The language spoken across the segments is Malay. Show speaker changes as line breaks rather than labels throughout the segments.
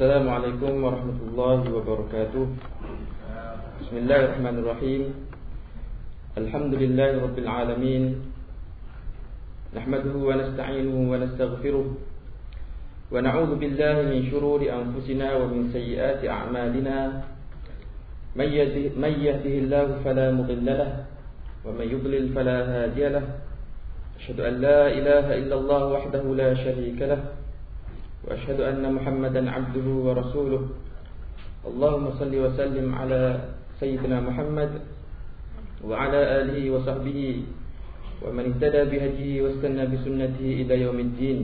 السلام عليكم ورحمة الله وبركاته. بسم الله الرحمن الرحيم. الحمد لله رب العالمين. نحمده ونستعينه ونستغفره. ونعوذ بالله من شرور أنفسنا ومن سيئات أعمالنا. من يهده, الله فلا مضل له ومن يضلل فلا هادي له. أشهد أن لا إله إلا الله وحده لا شريك له. وأشهد أن محمدا عبده ورسوله اللهم صل وسلم على سيدنا محمد وعلى آله وصحبه ومن اهتدى بهديه واستنى بسنته إلى يوم الدين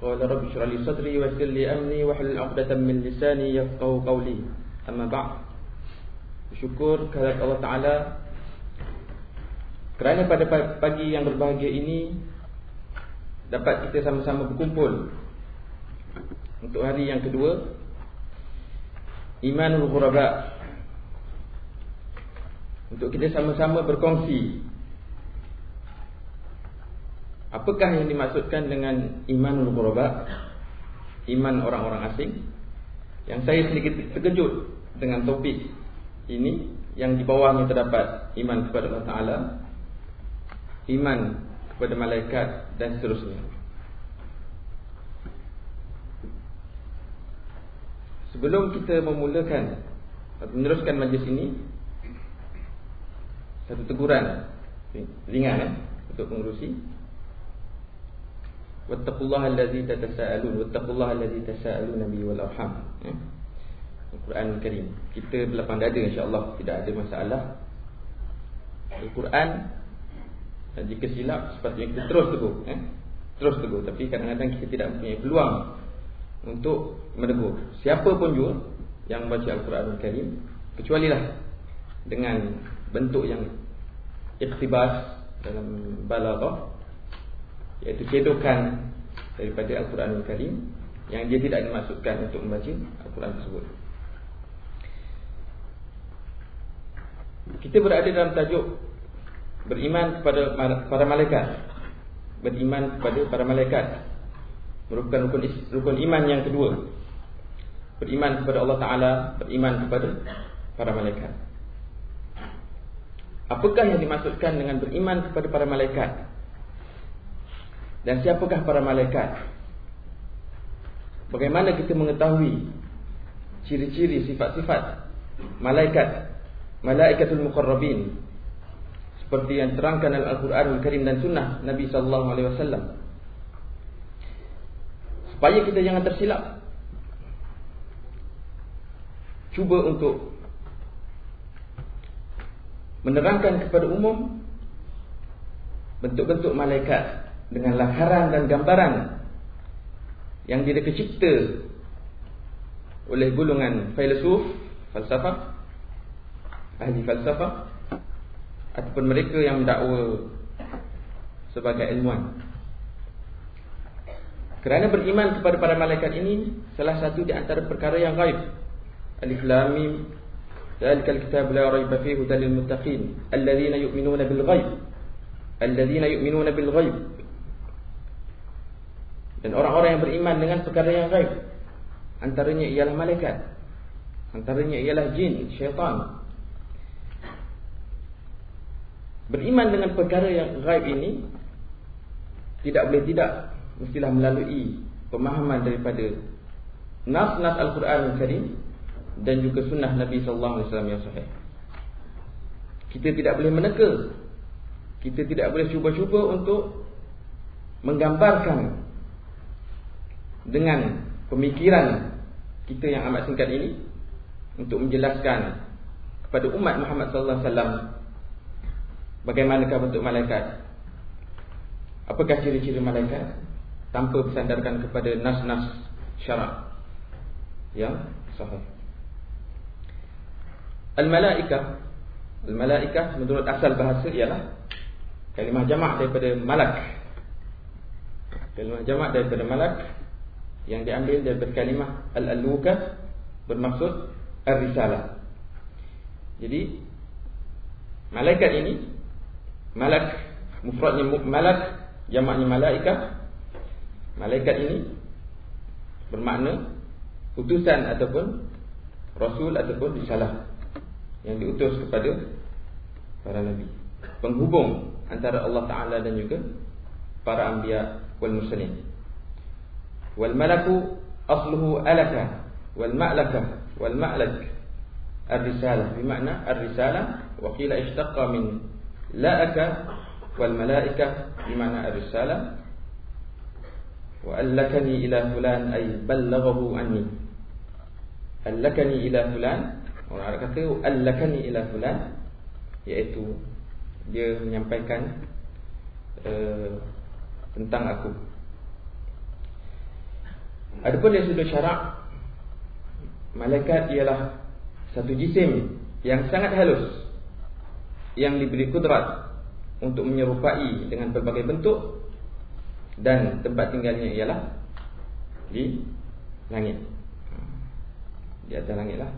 قال رب اشرح لي صدري ويسر لي أمري واحلل عقدة من لساني يفقهوا قولي أما بعد Syukur kehadirat Allah Ta'ala Kerana pada pagi yang berbahagia ini Dapat kita sama-sama berkumpul. Untuk hari yang kedua Imanul Ghuraba. Untuk kita sama-sama berkongsi Apakah yang dimaksudkan dengan Imanul Ghuraba? Iman orang-orang asing. Yang saya sedikit terkejut Dengan topik ini Yang di bawahnya terdapat Iman kepada Allah Ta'ala. Iman kepada malaikat dan seterusnya. Sebelum kita memulakan atau meneruskan majlis ini satu teguran. Ringan eh, untuk pengurusi. Wattaqullaha allazi tatasaalun wattaqullaha allazi tasaalun nabi wal arham eh. Al-Quran Karim. Kita berlapang dada insya-Allah tidak ada masalah. Al-Quran jika silap sepatutnya kita terus teguh eh? terus teguh. Tapi kadang-kadang kita tidak mempunyai peluang untuk menegur siapa pun juga yang membaca Al-Quran Al-Karim kecuali lah dengan bentuk yang iktibas dalam balaghah iaitu cedokan daripada Al-Quran Al-Karim yang dia tidak dimaksudkan untuk membaca Al-Quran tersebut. Kita berada dalam tajuk beriman kepada para malaikat. Beriman kepada para malaikat. Merupakan rukun, rukun iman yang kedua. Beriman kepada Allah Ta'ala beriman kepada para malaikat. Apakah yang dimaksudkan dengan beriman kepada para malaikat? Dan siapakah para malaikat? Bagaimana kita mengetahui ciri-ciri sifat-sifat malaikat malaikatul muqarrabin seperti yang terangkan dalam Al-Quran Al-Karim dan Sunnah Nabi Sallallahu Alaihi Wasallam. Supaya kita jangan tersilap, cuba untuk menerangkan kepada umum bentuk-bentuk malaikat dengan lakaran dan gambaran yang tidak kecipta oleh golongan filosof, falsafah, ahli falsafah ataupun mereka yang mendakwa sebagai ilmuwan. Kerana beriman kepada para malaikat ini salah satu di antara perkara yang gaib. Alif Lam Mim raiba fihi hudan lil muttaqin alladhina yu'minuna bil ghaib alladhina yu'minuna bil ghaib dan orang-orang yang beriman dengan perkara yang gaib antaranya ialah malaikat antaranya ialah jin syaitan Beriman dengan perkara yang gaib ini Tidak boleh tidak Mestilah melalui pemahaman daripada Nas-nas Al-Quran Al-Karim Dan juga sunnah Nabi SAW yang sahih. Kita tidak boleh meneka. Kita tidak boleh cuba-cuba untuk Menggambarkan Dengan pemikiran Kita yang amat singkat ini Untuk menjelaskan Kepada umat Muhammad SAW Bagaimanakah bentuk malaikat? Apakah ciri-ciri malaikat? Tanpa bersandarkan kepada nas-nas syarak yang sahih. Al-malaikah Al-malaikah menurut asal bahasa ialah kalimah jamak daripada malak. Kalimah jamak daripada malak yang diambil daripada kalimah al-aluka bermaksud ar-risalah. Jadi malaikat ini Malak Mufradnya malak Jamaknya malaikah Malaikat ini bermakna utusan ataupun rasul ataupun risalah yang diutus kepada para nabi. Penghubung antara Allah taala dan juga para anbiya wal mursalin. Wal malaku asluhu alaka wal ma'laka wal ma'lak. Ar-risalah bermakna ar-risalah wa qila ishtaqqa min la'aka wal malaika bermakna ar-risalah. Wa allakani ila fulan ay ballaghahu anni. Allakani ila fulan orang Arab kata allakani ila fulan. Iaitu dia menyampaikan uh, tentang aku. Adapun dari sudut syarak Malaikat ialah Satu jisim yang sangat halus Yang diberi kudrat Untuk menyerupai dengan berbagai bentuk Dan tempat tinggalnya ialah Di langit. Di atas langit lah.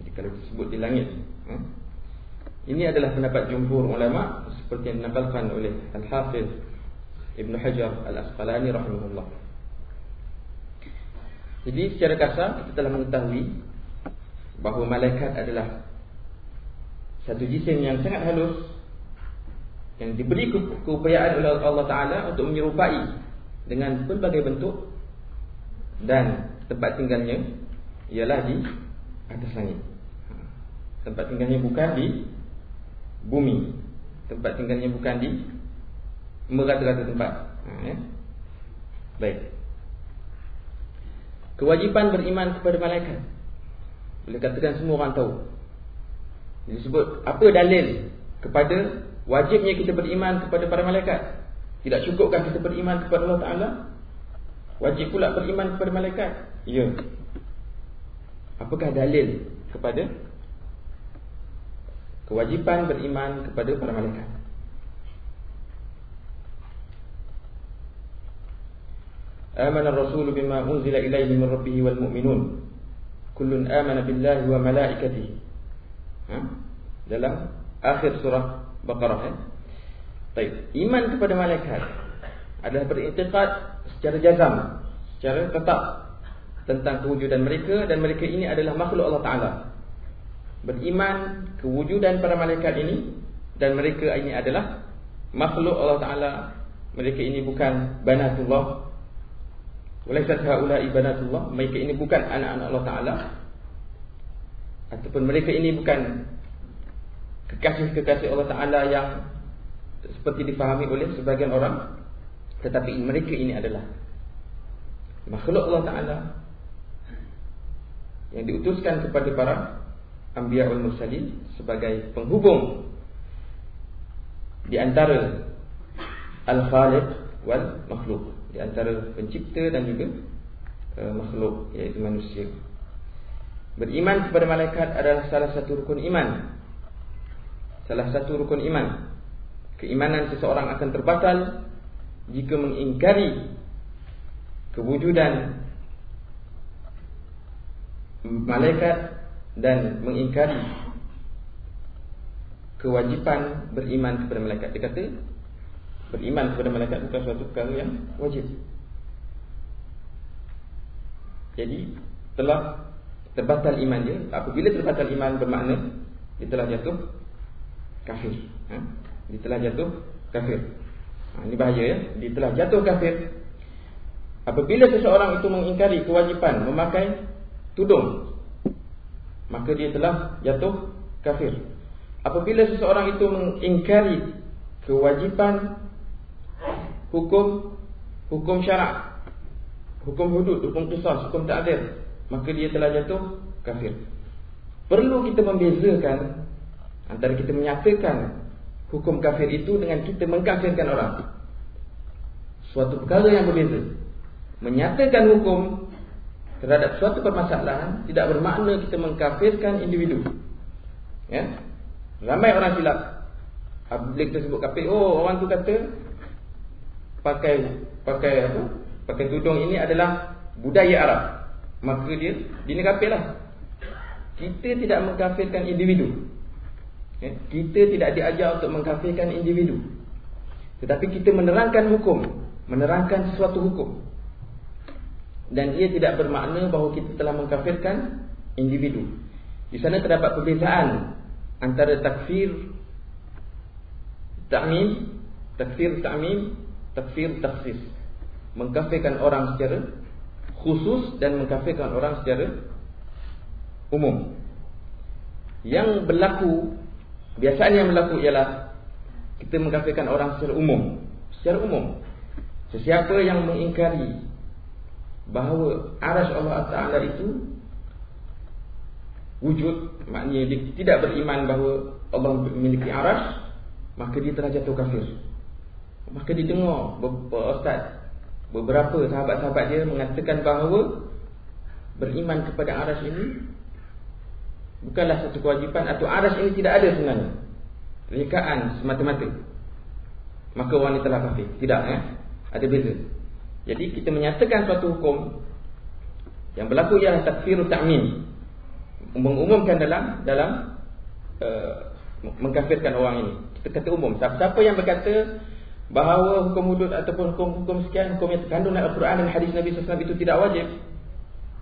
Jadi kalau disebut di langit ha? Ini adalah pendapat jumhur ulama Seperti yang dinakalkan oleh Al-Hafiz Ibn Hajar Al-Asqalani Rahimahullah. Jadi secara kasar kita telah mengetahui bahawa malaikat adalah satu jisim yang sangat halus yang diberi keupayaan oleh Allah Taala untuk menyerupai dengan pelbagai bentuk dan tempat tinggalnya ialah di atas langit. Tempat tinggalnya bukan di bumi. Tempat tinggalnya bukan di merata-rata tempat. Ha, ya? Baik. Kewajipan beriman kepada malaikat Boleh katakan semua orang tahu Disebut apa dalil Kepada wajibnya kita beriman kepada para malaikat Tidak cukupkah kita beriman kepada Allah Ta'ala Wajib pula beriman kepada malaikat Ya Apakah dalil kepada Kewajipan beriman kepada para malaikat آمن الرسول بما أنزل إليه من ربه والمؤمنون كل آمن بالله وملائكته ha? dalam akhir surah Baqarah ya? Baik. Iman kepada malaikat adalah beriktikad secara jazam, secara tetap tentang kewujudan mereka dan mereka ini adalah makhluk Allah Taala. Beriman kewujudan para malaikat ini dan mereka ini adalah makhluk Allah Taala. Mereka ini bukan banatullah Walaisat haula ibadatullah Mereka ini bukan anak-anak Allah Ta'ala Ataupun mereka ini bukan Kekasih-kekasih Allah Ta'ala yang Seperti difahami oleh sebagian orang Tetapi mereka ini adalah Makhluk Allah Ta'ala Yang diutuskan kepada para Ambiya wal Mursalin Sebagai penghubung Di antara Al-Khaliq wal Makhluk di antara pencipta dan juga uh, makhluk iaitu manusia. Beriman kepada malaikat adalah salah satu rukun iman. Salah satu rukun iman. Keimanan seseorang akan terbatal jika mengingkari kewujudan malaikat dan mengingkari kewajipan beriman kepada malaikat. Dia kata Beriman kepada malaikat bukan suatu perkara yang wajib Jadi telah terbatal iman dia Apabila terbatal iman bermakna Dia telah jatuh kafir. Ha? Dia telah jatuh kafir. Ha, Ini bahaya ya. Dia telah jatuh kafir. Apabila seseorang itu mengingkari kewajipan Memakai tudung Maka dia telah jatuh kafir. Apabila seseorang itu mengingkari Kewajipan hukum hukum syarak hukum hudud hukum qisas hukum ta'dil maka dia telah jatuh kafir. Perlu kita membezakan antara kita menyatakan hukum kafir itu dengan kita mengkafirkan orang. Suatu perkara yang berbeza. Menyatakan hukum terhadap suatu permasalahan tidak bermakna kita mengkafirkan individu. Ya? Ramai orang silap. Apabila kita sebut kafir. Oh orang tu kata pakai pakai apa? Pakai tudung ini adalah budaya Arab. Maka dia dini kafirlah. Kita tidak mengkafirkan individu. Ya, kita tidak diajar untuk mengkafirkan individu. Tetapi kita menerangkan hukum, menerangkan sesuatu hukum. dan ia tidak bermakna bahawa kita telah mengkafirkan individu. Di sana terdapat perbezaan antara takfir ta'mim, takfir ta'mim, takfir takhsis. Mengkafirkan orang secara khusus dan mengkafirkan orang secara umum. Yang berlaku biasanya yang berlaku ialah kita mengkafirkan orang secara umum, secara umum. Sesiapa yang mengingkari bahawa aras Allah Taala itu wujud maknanya dia tidak beriman bahawa Allah memiliki aras maka dia telah jatuh kafir maka dia dengar ustaz beberapa sahabat-sahabat dia mengatakan bahawa beriman kepada aras ini bukanlah satu kewajipan atau aras ini tidak ada sebenarnya rekaan semata-mata maka orang ini telah kafir tidak ya ada beza jadi kita menyatakan suatu hukum yang berlaku ialah takfir ta'mim. Mengumumkan dalam dalam uh, mengkafirkan orang ini. Kita kata umum. Siapa yang berkata bahawa hukum hudud ataupun hukum-hukum sekian hukum yang terkandung dalam Al-Quran dan hadis Nabi SAW itu tidak wajib,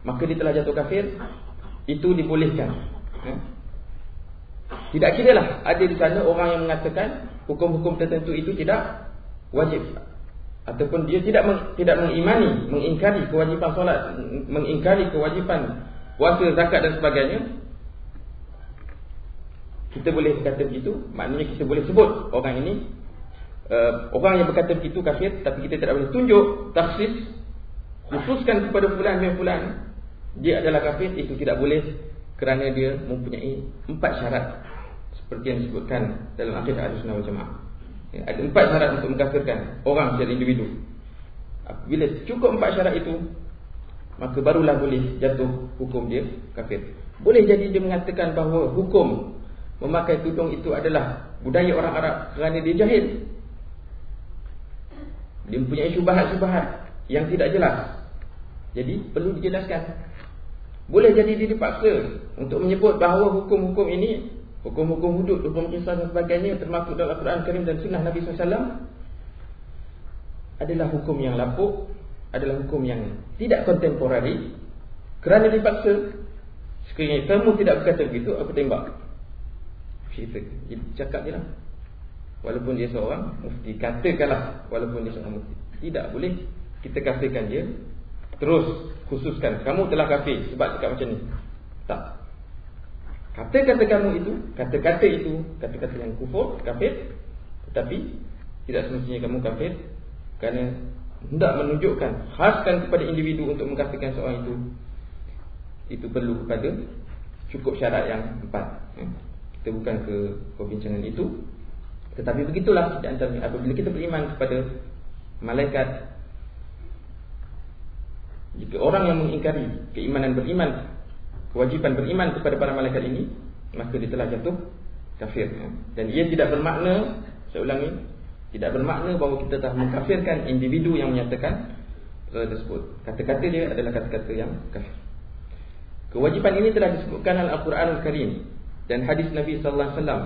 maka dia telah jatuh kafir, itu dibolehkan. Ya? Tidak kira lah ada di sana orang yang mengatakan hukum-hukum tertentu itu tidak wajib ataupun dia tidak meng, tidak mengimani, mengingkari kewajipan solat, mengingkari kewajipan puasa, zakat dan sebagainya, kita boleh berkata begitu, maknanya kita boleh sebut orang ini uh, orang yang berkata begitu kafir, tapi kita tidak boleh tunjuk taksis khususkan kepada fulan dan fulan dia adalah kafir, itu tidak boleh kerana dia mempunyai empat syarat seperti yang disebutkan dalam akidah Ahlussunnah wal Jamaah. Ya, ada empat syarat untuk mengkafirkan orang secara individu. Bila cukup empat syarat itu, maka barulah boleh jatuh hukum dia kafir. Boleh jadi dia mengatakan bahawa hukum memakai tudung itu adalah budaya orang Arab kerana dia jahil. Dia mempunyai syubhat-syubhat yang tidak jelas. Jadi perlu dijelaskan. Boleh jadi dia dipaksa untuk menyebut bahawa hukum-hukum ini Hukum-hukum hudud, hukum kisah dan sebagainya termasuk dalam Al-Quran Karim dan Sunnah Nabi SAW adalah hukum yang lapuk, adalah hukum yang tidak kontemporari kerana dipaksa. Sekiranya kamu tidak berkata begitu, aku tembak. Kita cakap je lah. Walaupun dia seorang mufti, katakanlah walaupun dia seorang mufti. Tidak boleh kita kafirkan dia, terus khususkan kamu telah kafir sebab cakap macam ni. Tak. Kata-kata kamu itu, kata-kata itu, kata-kata yang kufur, kafir, tetapi tidak semestinya kamu kafir kerana hendak menunjukkan khaskan kepada individu untuk mengkafirkan seorang itu itu perlu kepada cukup syarat yang empat. Ya. Kita bukan ke perbincangan itu, tetapi begitulah di antara apabila kita beriman kepada malaikat jika orang yang mengingkari keimanan beriman kewajipan beriman kepada para malaikat ini maka dia telah jatuh kafir. Dan ia tidak bermakna saya ulangi tidak bermakna bahawa kita telah mengkafirkan individu yang menyatakan perkara tersebut. Kata-kata dia adalah kata-kata yang kafir. Kewajipan ini telah disebutkan dalam Al-Quran Al-Karim dan hadis Nabi sallallahu alaihi wasallam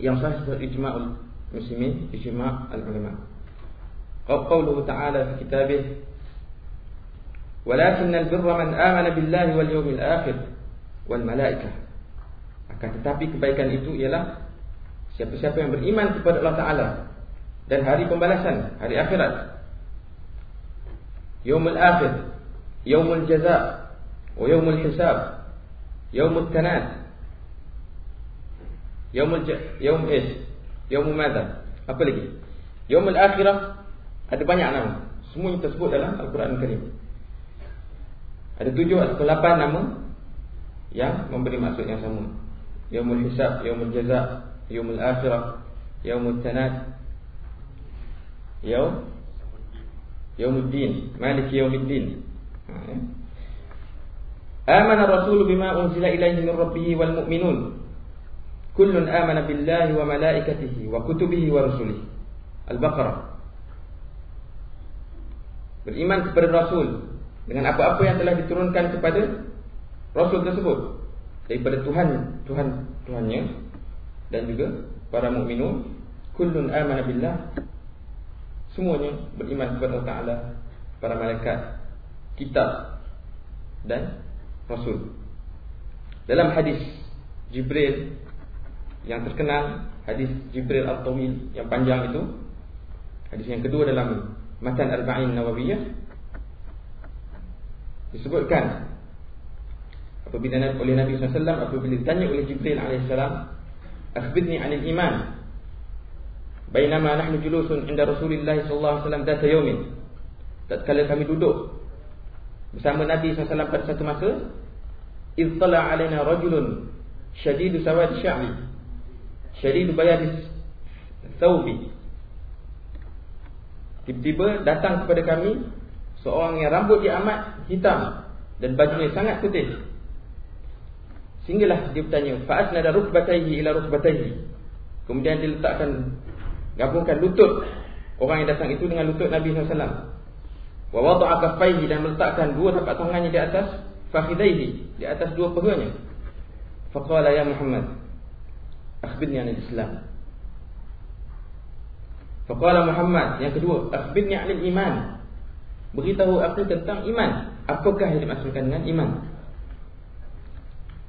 yang sahih dari ijma'ul muslimin ijma' al-ulama qawluhu ta'ala fi kitabih Walakin al-birra man amana billahi wal yawmil akhir wal malaikah. Akan tetapi kebaikan itu ialah siapa-siapa yang beriman kepada Allah Taala dan hari pembalasan, hari akhirat. Yaumul akhir, yaumul jaza, wa yaumul hisab, yaumul tanad. Yaumul yaum is, yaumul madha. Apa lagi? Yaumul akhirah ada banyak nama. Semua yang tersebut dalam Al-Quran Al-Karim. Ada tujuh atau lapan nama Yang memberi maksud yang sama Yaumul Hisab, Yaumul Jaza Yaumul Akhirah Yaumul Tanad Yaum Yaumul Din Malik Yaumul Din ha, ya. Amana Rasul bima unzila ilaihi min Rabbihi wal mu'minun Kullun amana billahi wa malaikatihi wa kutubihi wa rasulihi Al-Baqarah. Beriman kepada Rasul dengan apa-apa yang telah diturunkan kepada Rasul tersebut. Daripada Tuhan Tuhan Tuhannya dan juga para mukminun kullun amana billah. Semuanya beriman kepada Allah Taala para malaikat kitab dan rasul. Dalam hadis Jibril yang terkenal, hadis Jibril Al-Tawil yang panjang itu, hadis yang kedua dalam Matan Arba'in Nawawiyah. Disebutkan apabila oleh Nabi SAW apabila ditanya oleh Jibril AS akhbirni anil iman bainama nahnu julusun inda Rasulullah SAW data yawmin. Tatkala kami duduk bersama Nabi SAW pada satu masa ittala alaina rajulun shadidu sawad sya'ri shadidu bayad thawbi tiba-tiba datang kepada kami seorang yang rambut dia amat hitam dan bajunya sangat putih Sehinggalah dia bertanya, fa'asnada rukbatayhi ila rukbatayhi. Kemudian dia letakkan gabungkan lutut orang yang datang itu dengan lutut Nabi SAW. Wa wada'a kaffayhi dan meletakkan dua tapak tangannya di atas fakhidaihi, di atas dua pahanya. Faqala ya Muhammad, akhbirni anil islam. Faqala muhammad yang kedua akhbirni anil iman. Beritahu aku tentang iman. Apakah yang dimaksudkan dengan iman?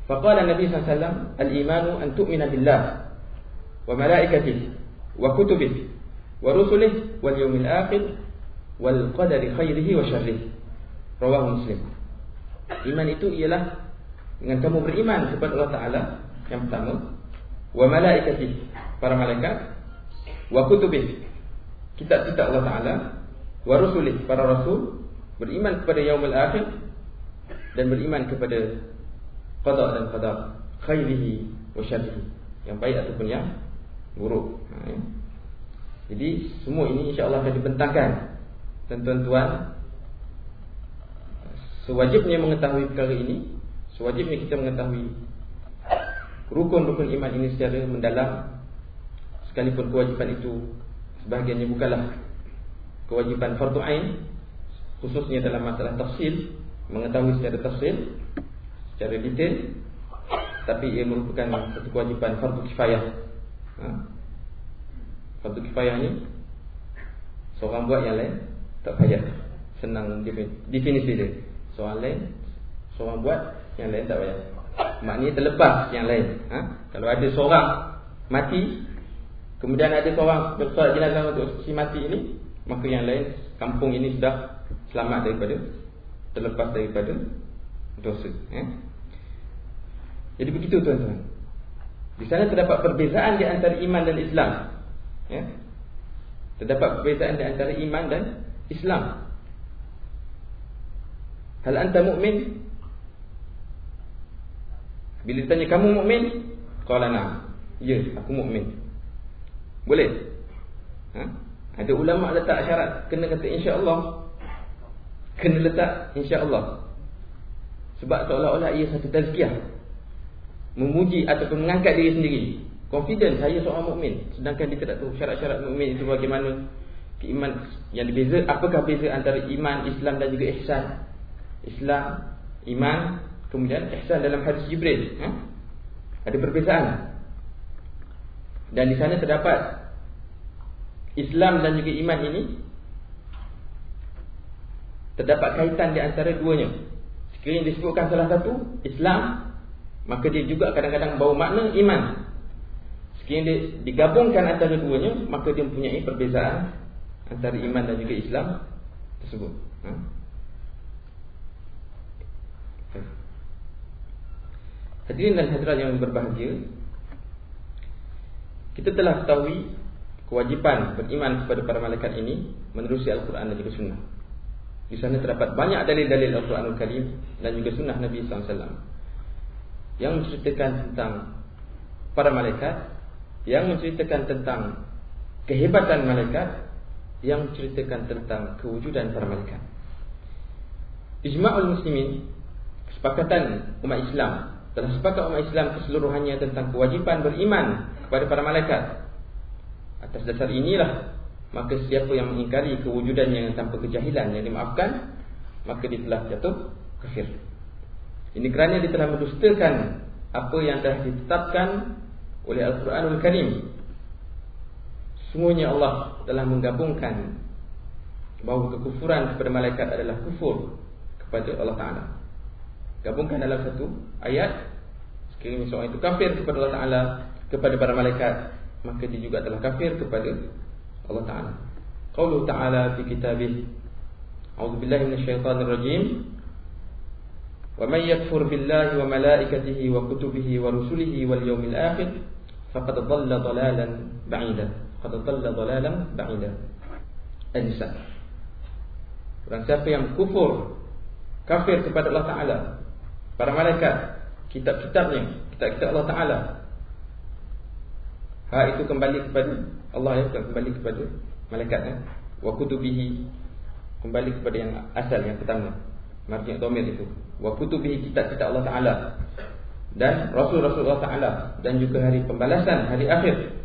Faqala nabi sallallahu al iman an tu'mina billah wa malaikatih wa kutubih wa rusulih wal yawmil akhir wal qadari khairihi wa syarrih rawahu muslim. Iman itu ialah dengan kamu beriman kepada Allah Ta'ala Yang pertama wa malaikati para malaikat, wa kutubih kitab-kitab Allah Taala, wa rusulih para rasul, beriman kepada yaumul akhir dan beriman kepada qada dan qadar. Khairihi wa syarrihi. Yang baik ataupun yang buruk. Ha, ya. jadi semua ini insya-Allah akan dibentangkan. Tuan-tuan sewajibnya mengetahui perkara ini. Sewajibnya kita mengetahui rukun-rukun iman ini secara mendalam sekalipun kewajipan itu sebahagiannya bukanlah kewajipan fardu ain khususnya dalam masalah tafsil mengetahui secara tafsil secara detail tapi ia merupakan satu kewajipan fardu kifayah. Ha? Fardu kifayah ni seorang buat yang lain tak payah. Senang definisi dia. Seorang lain seorang buat yang lain tak payah. Maknanya terlepas yang lain. Ha? Kalau ada seorang mati kemudian ada seorang bersolat jenazah untuk si mati ini maka yang lain kampung ini sudah selamat daripada terlepas daripada dosa. Eh? Jadi begitu tuan-tuan. Di sana terdapat perbezaan di antara iman dan Islam. Ya. Terdapat perbezaan di antara iman dan Islam. Hal anta mu'min? Bila ditanya kamu mukmin? Qala na'am. Ya, aku mukmin. Boleh? Ha? Ada ulama letak syarat kena kata insya-Allah. Kena letak insya-Allah. Sebab seolah-olah ia satu tazkiyah memuji ataupun mengangkat diri sendiri. Confident saya seorang mukmin, sedangkan dia tidak tahu syarat-syarat mukmin itu bagaimana. Iman yang berbeza, apakah beza antara iman, Islam dan juga ihsan? Islam, iman, kemudian ihsan dalam hadis Jibril. Ha? Ada perbezaan. Dan di sana terdapat Islam dan juga iman ini terdapat kaitan di antara duanya. Sekiranya disebutkan salah satu Islam Maka dia juga kadang-kadang bawa makna iman Sekiranya dia digabungkan antara duanya Maka dia mempunyai perbezaan Antara iman dan juga Islam Tersebut ha? Hadirin dan hadirat yang berbahagia Kita telah ketahui Kewajipan beriman kepada para malaikat ini Menerusi Al-Quran dan juga Sunnah Di sana terdapat banyak dalil-dalil Al-Quran Al-Karim Dan juga Sunnah Nabi SAW yang menceritakan tentang para malaikat, yang menceritakan tentang kehebatan malaikat, yang menceritakan tentang kewujudan para malaikat. Ijma'ul muslimin, kesepakatan umat Islam, telah sepakat umat Islam keseluruhannya tentang kewajipan beriman kepada para malaikat. Atas dasar inilah, maka siapa yang mengingkari kewujudan yang tanpa kejahilan yang dimaafkan, maka dia telah jatuh kafir. Ini kerana dia telah mendustakan apa yang telah ditetapkan oleh Al-Quranul Karim. Semuanya Allah telah menggabungkan bahawa kekufuran kepada malaikat adalah kufur kepada Allah Taala. Gabungkan dalam satu ayat sekiranya seorang itu kafir kepada Allah Taala kepada para malaikat maka dia juga telah kafir kepada Allah Taala. Qaulu Taala fi kitabih A'udzu billahi minasyaitonir rajim. Wa may yakfur billahi wa malaikatihi wa kutubihi wa rusulihi wal yawmil akhir faqad dhalla dhalalan ba'ida. Faqad dhalla dhalalan ba'ida. An-Nisa. Orang siapa yang kufur kafir kepada Allah Taala, para malaikat, kitab-kitabnya, kitab-kitab Allah Taala. Ha itu kembali kepada Allah ya, kembali kepada malaikat ya. Wa kutubihi kembali kepada yang asal yang pertama. Marji domir itu. Wa kutubihi kitab-kitab Allah Taala dan rasul-rasul Allah Taala dan juga hari pembalasan hari akhir.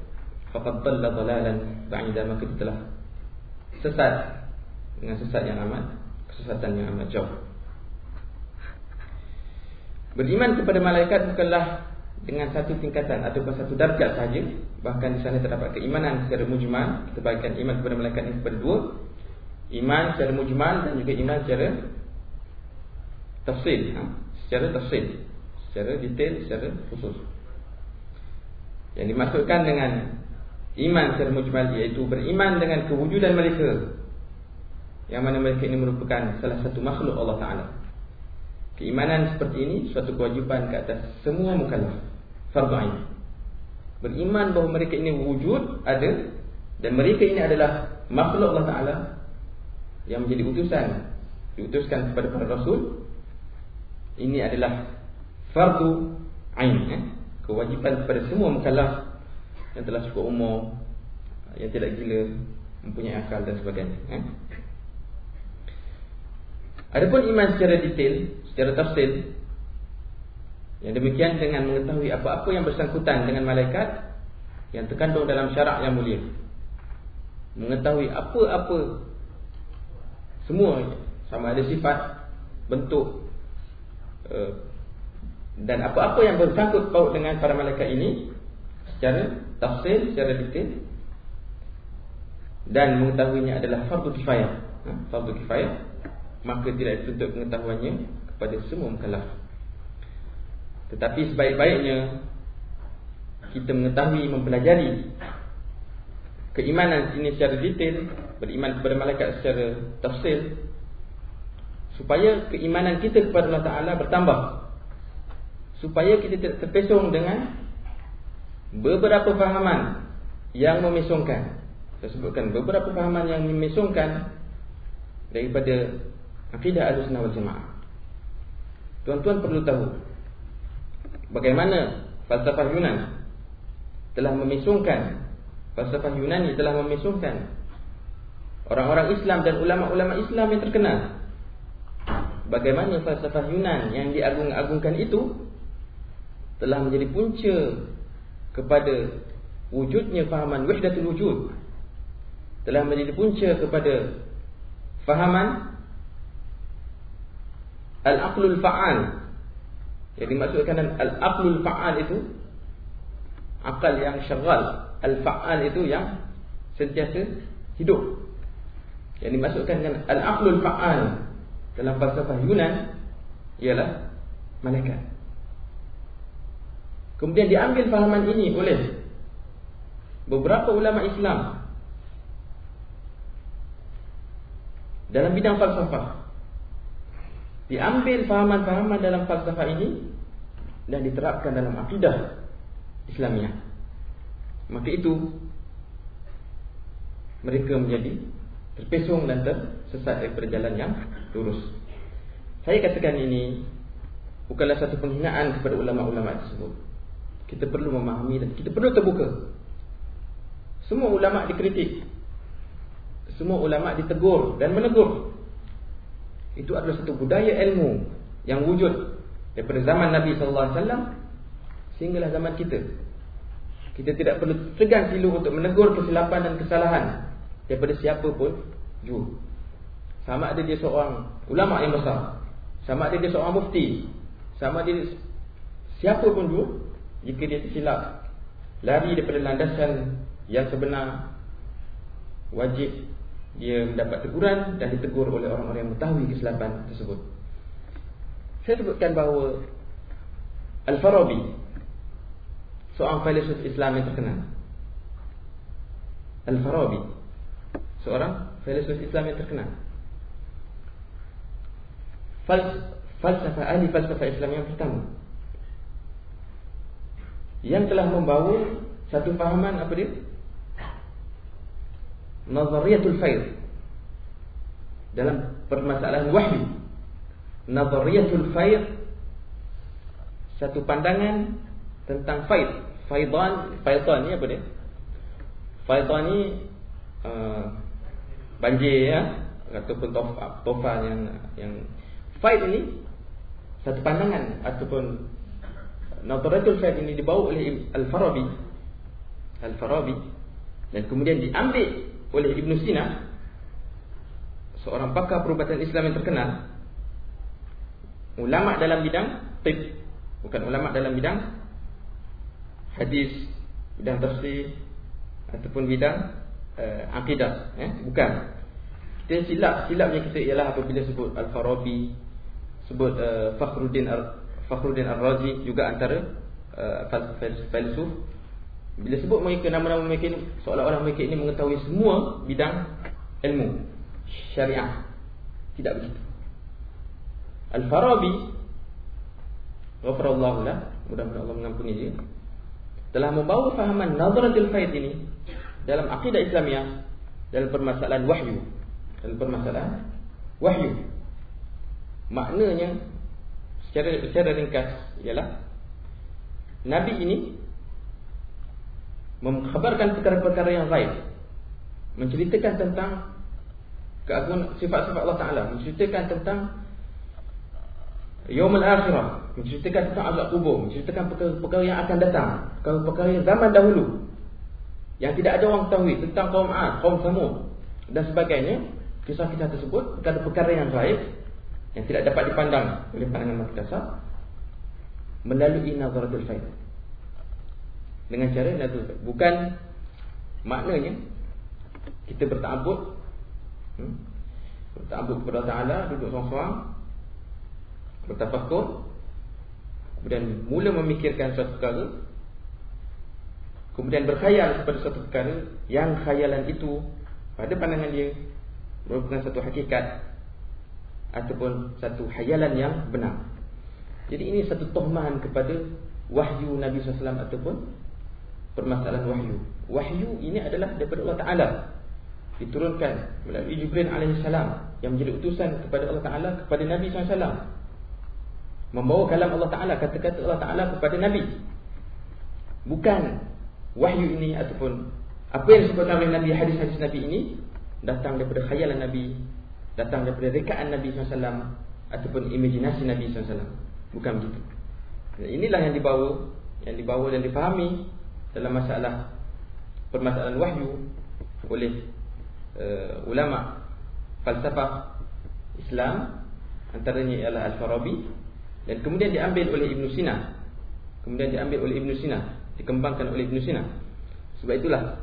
Faqad dhalla dhalalan ba'ida maka telah sesat dengan sesat yang amat kesesatan yang amat jauh. Beriman kepada malaikat bukanlah dengan satu tingkatan ataupun satu darjat saja. Bahkan di sana terdapat keimanan secara mujmal. Kita bagikan iman kepada malaikat ini kepada dua. Iman secara mujmal dan juga iman secara tafsir. Ha? Secara tafsir. Secara detail, secara khusus. Yang dimaksudkan dengan iman secara mujmal iaitu beriman dengan kewujudan mereka. Yang mana mereka ini merupakan salah satu makhluk Allah Ta'ala. Keimanan seperti ini suatu kewajipan ke atas semua mukallaf. Fardhu. Beriman bahawa mereka ini wujud ada dan mereka ini adalah makhluk Allah Taala yang menjadi utusan diutuskan kepada para rasul. Ini adalah fardhu ain eh? kewajipan kepada semua mukallaf yang telah cukup umur yang tidak gila mempunyai akal dan sebagainya eh? Adapun iman secara detail, secara tafsir yang demikian dengan mengetahui apa-apa yang bersangkutan dengan malaikat yang terkandung dalam syarak yang mulia. Mengetahui apa-apa semua sama ada sifat, bentuk eh, dan apa-apa yang bersangkut paut dengan para malaikat ini secara tafsir, secara detail dan mengetahuinya adalah fardu kifayah. Ha? Fardu kifayah maka tidak dituntut pengetahuannya kepada semua mukallaf. Tetapi sebaik-baiknya kita mengetahui mempelajari keimanan ini secara detail, beriman kepada malaikat secara tafsir supaya keimanan kita kepada Allah Taala bertambah. Supaya kita tidak terpesong dengan beberapa fahaman yang memesongkan. Saya sebutkan beberapa fahaman yang memesongkan daripada Akidah Ahlussunnah wal Jamaah. Tuan-tuan perlu tahu bagaimana falsafah Yunan telah memisungkan falsafah Yunani telah memisungkan orang-orang Islam dan ulama-ulama Islam yang terkenal. Bagaimana falsafah Yunan yang diagung-agungkan itu telah menjadi punca kepada wujudnya fahaman wahdatul wujud. Telah menjadi punca kepada fahaman Al-aqlul fa'al. Yang dimaksudkan Al-aqlul fa'al itu Akal yang syagal Al-fa'al itu yang Sentiasa hidup. Yang dimaksudkan dengan Al-aqlul fa'al Dalam falsafah Yunan Ialah Malaikat. Kemudian diambil fahaman ini oleh Beberapa ulama Islam Dalam bidang falsafah diambil fahaman-fahaman dalam falsafah ini dan diterapkan dalam akidah Islamiah. Maka itu mereka menjadi terpesong dan tersesat dari perjalanan yang lurus. Saya katakan ini bukanlah satu penghinaan kepada ulama-ulama tersebut. Kita perlu memahami dan kita perlu terbuka. Semua ulama dikritik. Semua ulama ditegur dan menegur itu adalah satu budaya ilmu yang wujud daripada zaman Nabi sallallahu alaihi wasallam sehinggalah zaman kita. Kita tidak perlu segan silu untuk menegur kesilapan dan kesalahan daripada siapa pun jua. Sama ada dia seorang ulama yang besar, sama ada dia seorang mufti, sama ada dia siapa pun jua jika dia tersilap lari daripada landasan yang sebenar wajib dia mendapat teguran dan ditegur oleh orang-orang yang mengetahui kesilapan tersebut. Saya sebutkan bahawa Al-Farabi seorang filsuf Islam yang terkenal. Al-Farabi seorang filsuf Islam yang terkenal. falsafah ahli falsafah Islam yang pertama yang telah membawa satu fahaman apa dia? Nazariyatul faid dalam permasalahan wahyu. Nazariyatul faid satu pandangan tentang faid. Faidan, faidan ni apa dia? Faidan ni uh, banjir ya ataupun tofa, tofa yang yang faid ini satu pandangan ataupun Nadaratul Faid ini dibawa oleh Al-Farabi Al-Farabi dan kemudian diambil oleh Ibn Sina seorang pakar perubatan Islam yang terkenal ulama dalam bidang tib bukan ulama dalam bidang hadis bidang tafsir ataupun bidang uh, akidah eh bukan. Kita silap silapnya kita ialah apabila sebut Al-Farabi sebut uh, Fakhruddin Ar-Razi juga antara uh, filsuf bila sebut mereka nama-nama mereka ini seolah-olah mereka ini mengetahui semua bidang ilmu syariah. Tidak begitu. Al-Farabi Ghafarallahu lah Mudah-mudahan Allah mengampuni dia Telah membawa fahaman Nazaratul Faid ini Dalam akidah Islamiah Dalam permasalahan wahyu. Dalam permasalahan wahyu. Maknanya secara secara ringkas ialah nabi ini mengkhabarkan perkara-perkara yang gaib. Menceritakan tentang keagungan sifat-sifat Allah Taala. Menceritakan tentang yaumul akhirah. Menceritakan tentang azab kubur. Menceritakan perkara-perkara yang akan datang. Perkara-perkara zaman dahulu. Yang tidak ada orang tahu tentang kaum Ad, kaum Samud dan sebagainya. Kisah-kisah tersebut perkara-perkara yang gaib yang tidak dapat dipandang oleh pandangan mata kasar melalui nazaratul faid dengan cara faid bukan maknanya kita bertambut hmm? bertambut kepada Ta'ala duduk seorang-seorang bertafakur kemudian mula memikirkan suatu perkara kemudian berkhayal kepada suatu perkara yang khayalan itu pada pandangan dia merupakan satu hakikat ataupun satu hayalan yang benar. Jadi ini satu tohmahan kepada wahyu Nabi SAW ataupun permasalahan wahyu. Wahyu ini adalah daripada Allah Taala diturunkan melalui Jibril alaihissalam yang menjadi utusan kepada Allah Taala kepada Nabi SAW membawa kalam Allah Taala kata-kata Allah Taala kepada Nabi. Bukan wahyu ini ataupun apa yang disebutkan oleh Nabi hadis-hadis Nabi ini datang daripada khayalan Nabi datang daripada rekaan Nabi SAW ataupun imajinasi Nabi SAW. Bukan begitu. Inilah yang dibawa, yang dibawa dan dipahami dalam masalah permasalahan wahyu oleh uh, ulama falsafah Islam antaranya ialah Al-Farabi dan kemudian diambil oleh Ibn Sina. Kemudian diambil oleh Ibn Sina, dikembangkan oleh Ibn Sina. Sebab itulah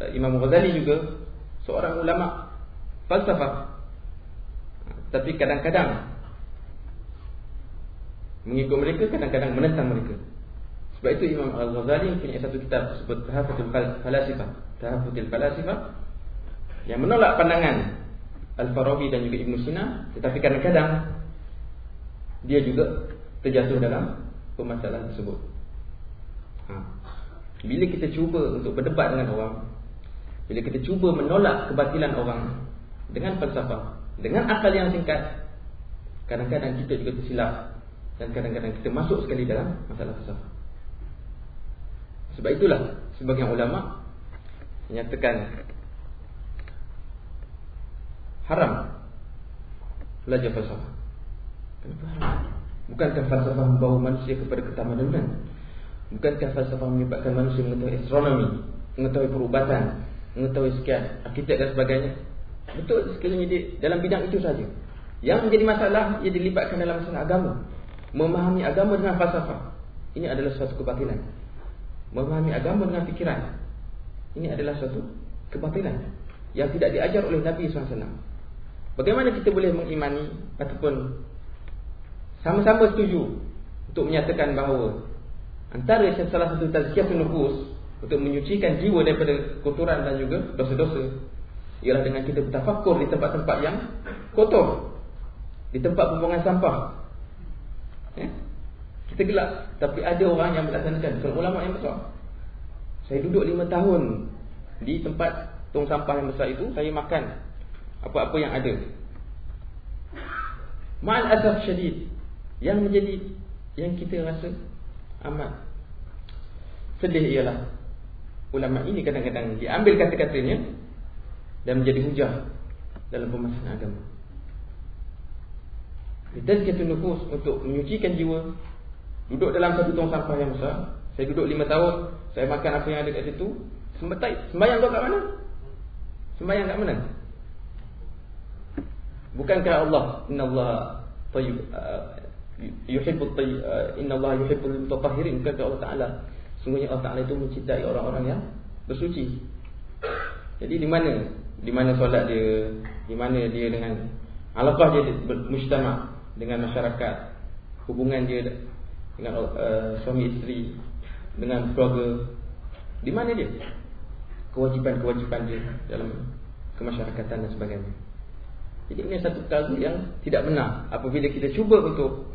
uh, Imam Ghazali juga seorang ulama falsafah tapi kadang-kadang Mengikut mereka Kadang-kadang menentang mereka Sebab itu Imam Al-Ghazali punya satu kitab Sebut Tahafutul Falasifah Tahafutul Falasifah Yang menolak pandangan Al-Farabi dan juga Ibn Sina Tetapi kadang-kadang Dia juga terjatuh dalam Permasalahan tersebut. Ha. Bila kita cuba untuk berdebat dengan orang Bila kita cuba menolak kebatilan orang Dengan falsafah dengan akal yang singkat Kadang-kadang kita juga tersilap Dan kadang-kadang kita masuk sekali dalam masalah falsafah Sebab itulah Sebagian ulama Menyatakan Haram Belajar falsafah Kenapa haram? Bukankah falsafah membawa manusia kepada ketamadunan Bukankah falsafah menyebabkan manusia mengetahui astronomi Mengetahui perubatan Mengetahui sekian Arkitek dan sebagainya Betul sekiranya dia dalam bidang itu saja. Yang menjadi masalah ia dilibatkan dalam masalah agama. Memahami agama dengan falsafah. Ini adalah suatu kebatilan. Memahami agama dengan fikiran. Ini adalah suatu kebatilan yang tidak diajar oleh Nabi SAW. Bagaimana kita boleh mengimani ataupun sama-sama setuju untuk menyatakan bahawa antara salah satu tazkiyatun nufus untuk menyucikan jiwa daripada kotoran dan juga dosa-dosa ialah dengan kita bertafakur di tempat-tempat yang kotor di tempat pembuangan sampah? Kita gelap tapi ada orang yang melaksanakan. Kalau ulama yang besar. Saya duduk lima tahun di tempat tong sampah yang besar itu saya makan apa-apa yang ada. Ma'al asaf syadid. Yang menjadi yang kita rasa amat sedih ialah ulama ini kadang-kadang diambil kata-katanya dan menjadi hujah dalam pemasaran agama. Tazkiyatun nufus untuk menyucikan jiwa Duduk dalam satu tong sampah yang besar Saya duduk lima tahun Saya makan apa yang ada kat situ Sembayang kau kat mana? Sembayang kat mana? Bukankah Allah Inna Allah tayyib, uh, Yuhibbul tayyib, uh, Inna Allah yuhibbul mutatahirin Bukankah Allah Ta'ala Sungguhnya Allah Ta'ala itu mencintai orang-orang yang bersuci Jadi di mana Di mana solat dia Di mana dia dengan Alapah dia mujtama' dengan masyarakat hubungan dia dengan uh, suami isteri dengan keluarga. Di mana dia? Kewajipan-kewajipan dia dalam kemasyarakatan dan sebagainya. Jadi ini satu perkara yang tidak benar apabila kita cuba untuk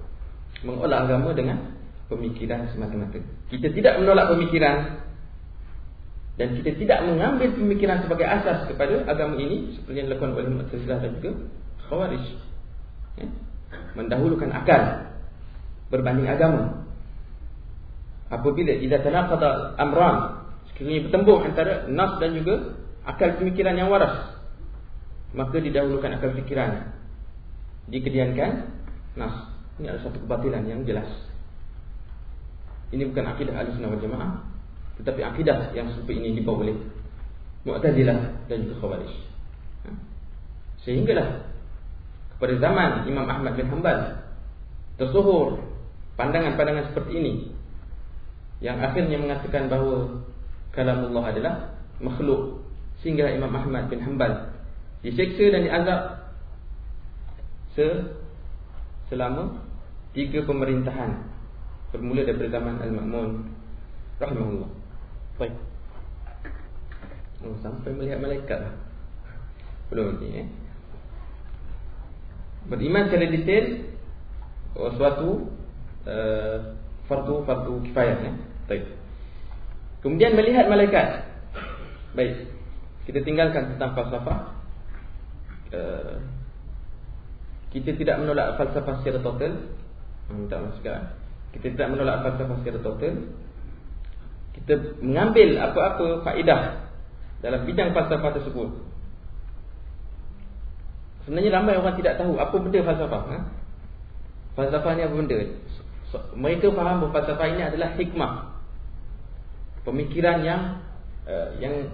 mengolah agama dengan pemikiran semata-mata. Kita tidak menolak pemikiran dan kita tidak mengambil pemikiran sebagai asas kepada agama ini seperti yang dilakukan oleh Mu'tazilah dan juga Khawarij ya? mendahulukan akal berbanding agama. Apabila idza tanaqada amran, sekiranya bertembung antara nas dan juga akal pemikiran yang waras, maka didahulukan akal fikiran. Dikediankan nas. Ini adalah satu kebatilan yang jelas. Ini bukan akidah Ahlussunnah wal Jamaah, tetapi akidah yang seperti ini dibawa oleh Mu'tazilah dan juga Khawarij. Ha? Sehinggalah pada zaman Imam Ahmad bin Hanbal tersuhur pandangan-pandangan seperti ini yang akhirnya mengatakan bahawa kalamullah adalah makhluk sehingga Imam Ahmad bin Hanbal diseksa dan diazab se selama tiga pemerintahan bermula daripada zaman Al-Ma'mun rahimahullah. Baik. Oh, sampai melihat malaikat lah. Belum ni eh beriman secara detail oh, suatu uh, fardu fardu kifayah ya. Baik. Kemudian melihat malaikat. Baik. Kita tinggalkan tentang falsafah. Uh, kita tidak menolak falsafah secara total. Minta maaf sekarang. Kita tidak menolak falsafah secara total. Kita mengambil apa-apa faedah dalam bidang falsafah tersebut Sebenarnya ramai orang tidak tahu apa benda falsafah. Ha? Falsafah ni apa benda? So, mereka faham bahawa falsafah ini adalah hikmah. Pemikiran yang uh, yang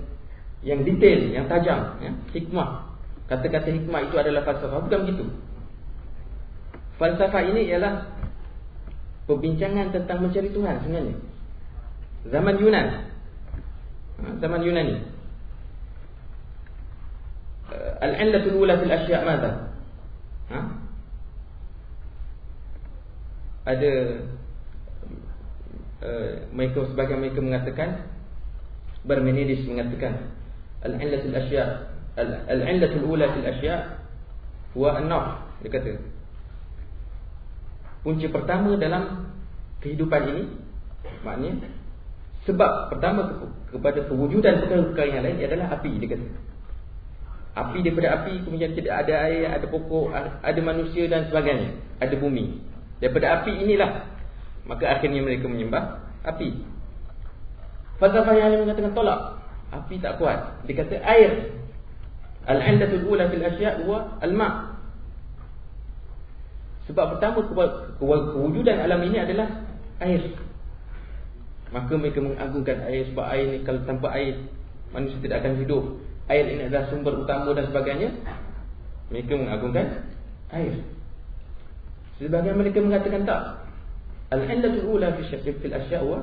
yang detail, yang tajam, ya? hikmah. Kata-kata hikmah itu adalah falsafah, bukan begitu. Falsafah ini ialah perbincangan tentang mencari Tuhan sebenarnya. Zaman Yunan. Ha? Zaman Yunani. Al-illatul ula fil asya' madha? Ha? Ada uh, mereka sebagian mereka mengatakan Bermenidis mengatakan Al-illatul asya' Al-illatul ula fil asya' Huwa an-naf Dia kata Punca pertama dalam kehidupan ini Maknanya Sebab pertama kepada perwujudan perkara-perkara yang lain adalah api Dia kata Api daripada api kemudian ada air, ada pokok, ada manusia dan sebagainya. Ada bumi. Daripada api inilah. Maka akhirnya mereka menyembah api. Falsafah yang lain mengatakan tolak. Api tak kuat. Dia kata air. Al-'indatul ula fil asya' huwa al-ma'. Sebab pertama kewujudan alam ini adalah air. Maka mereka mengagungkan air sebab air ni kalau tanpa air manusia tidak akan hidup air ini adalah sumber utama dan sebagainya mereka mengagungkan air sebagian mereka mengatakan tak al-illatul ula fi syakil fil asya' wa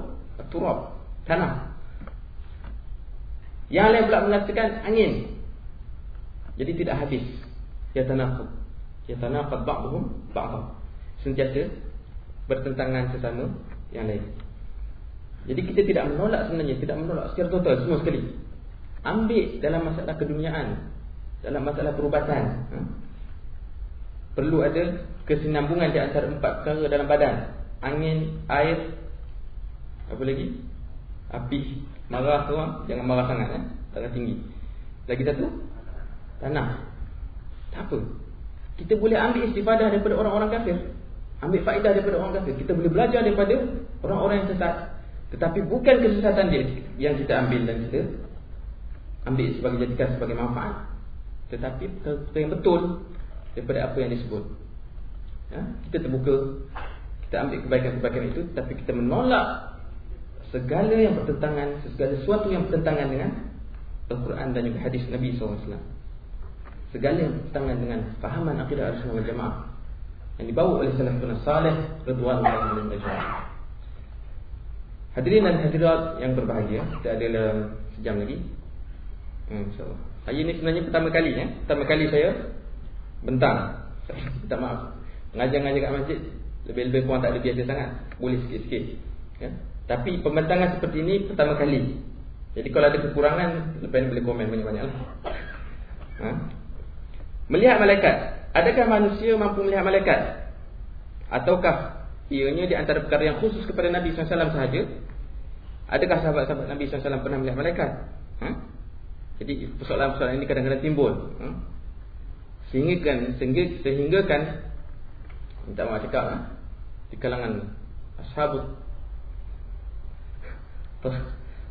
turab tanah yang lain pula mengatakan angin jadi tidak habis ya tanaqud ya tanaqad ba'dhum ba'dhum sentiasa bertentangan sesama yang lain. Jadi kita tidak menolak sebenarnya, tidak menolak secara total semua sekali. Ambil dalam masalah keduniaan, dalam masalah perubatan. Perlu ada kesinambungan di antara empat perkara dalam badan. Angin, air, apa lagi? Api. Marah tu, jangan marah sangat. Eh? Tanah tinggi. Lagi satu, tanah. Tak apa. Kita boleh ambil istifadah daripada orang-orang kafir. Ambil faedah daripada orang kafir. Kita boleh belajar daripada orang-orang yang sesat. Tetapi bukan kesesatan dia yang kita ambil dan kita ambil sebagai jadikan sebagai manfaat. Tetapi perkara yang betul daripada apa yang disebut. Ya? Kita terbuka. Kita ambil kebaikan-kebaikan itu. Tapi kita menolak segala yang bertentangan. Segala sesuatu yang bertentangan dengan Al-Quran dan juga hadis Nabi SAW. Segala yang bertentangan dengan fahaman akidah al-Sunnah wal-Jamaah. Yang dibawa oleh salafun salih. Ridwan Allah. Hadirin dan hadirat yang berbahagia Kita ada dalam sejam lagi hmm, InsyaAllah Hari ini sebenarnya pertama kali ya. Pertama kali saya Bentang Minta maaf Mengajar-ngajar kat masjid Lebih-lebih kurang tak ada biasa sangat Boleh sikit-sikit ya. Tapi pembentangan seperti ini Pertama kali Jadi kalau ada kekurangan Lepas ini boleh komen banyak-banyak lah. ha? Melihat malaikat Adakah manusia mampu melihat malaikat Ataukah Ianya di antara perkara yang khusus kepada Nabi SAW sahaja Adakah sahabat-sahabat Nabi SAW pernah melihat malaikat? Ha? Jadi persoalan-persoalan ini kadang-kadang timbul ha? Sehingga kan Sehingga, sehingga kan Minta maaf cakap ha? Di kalangan Ashabut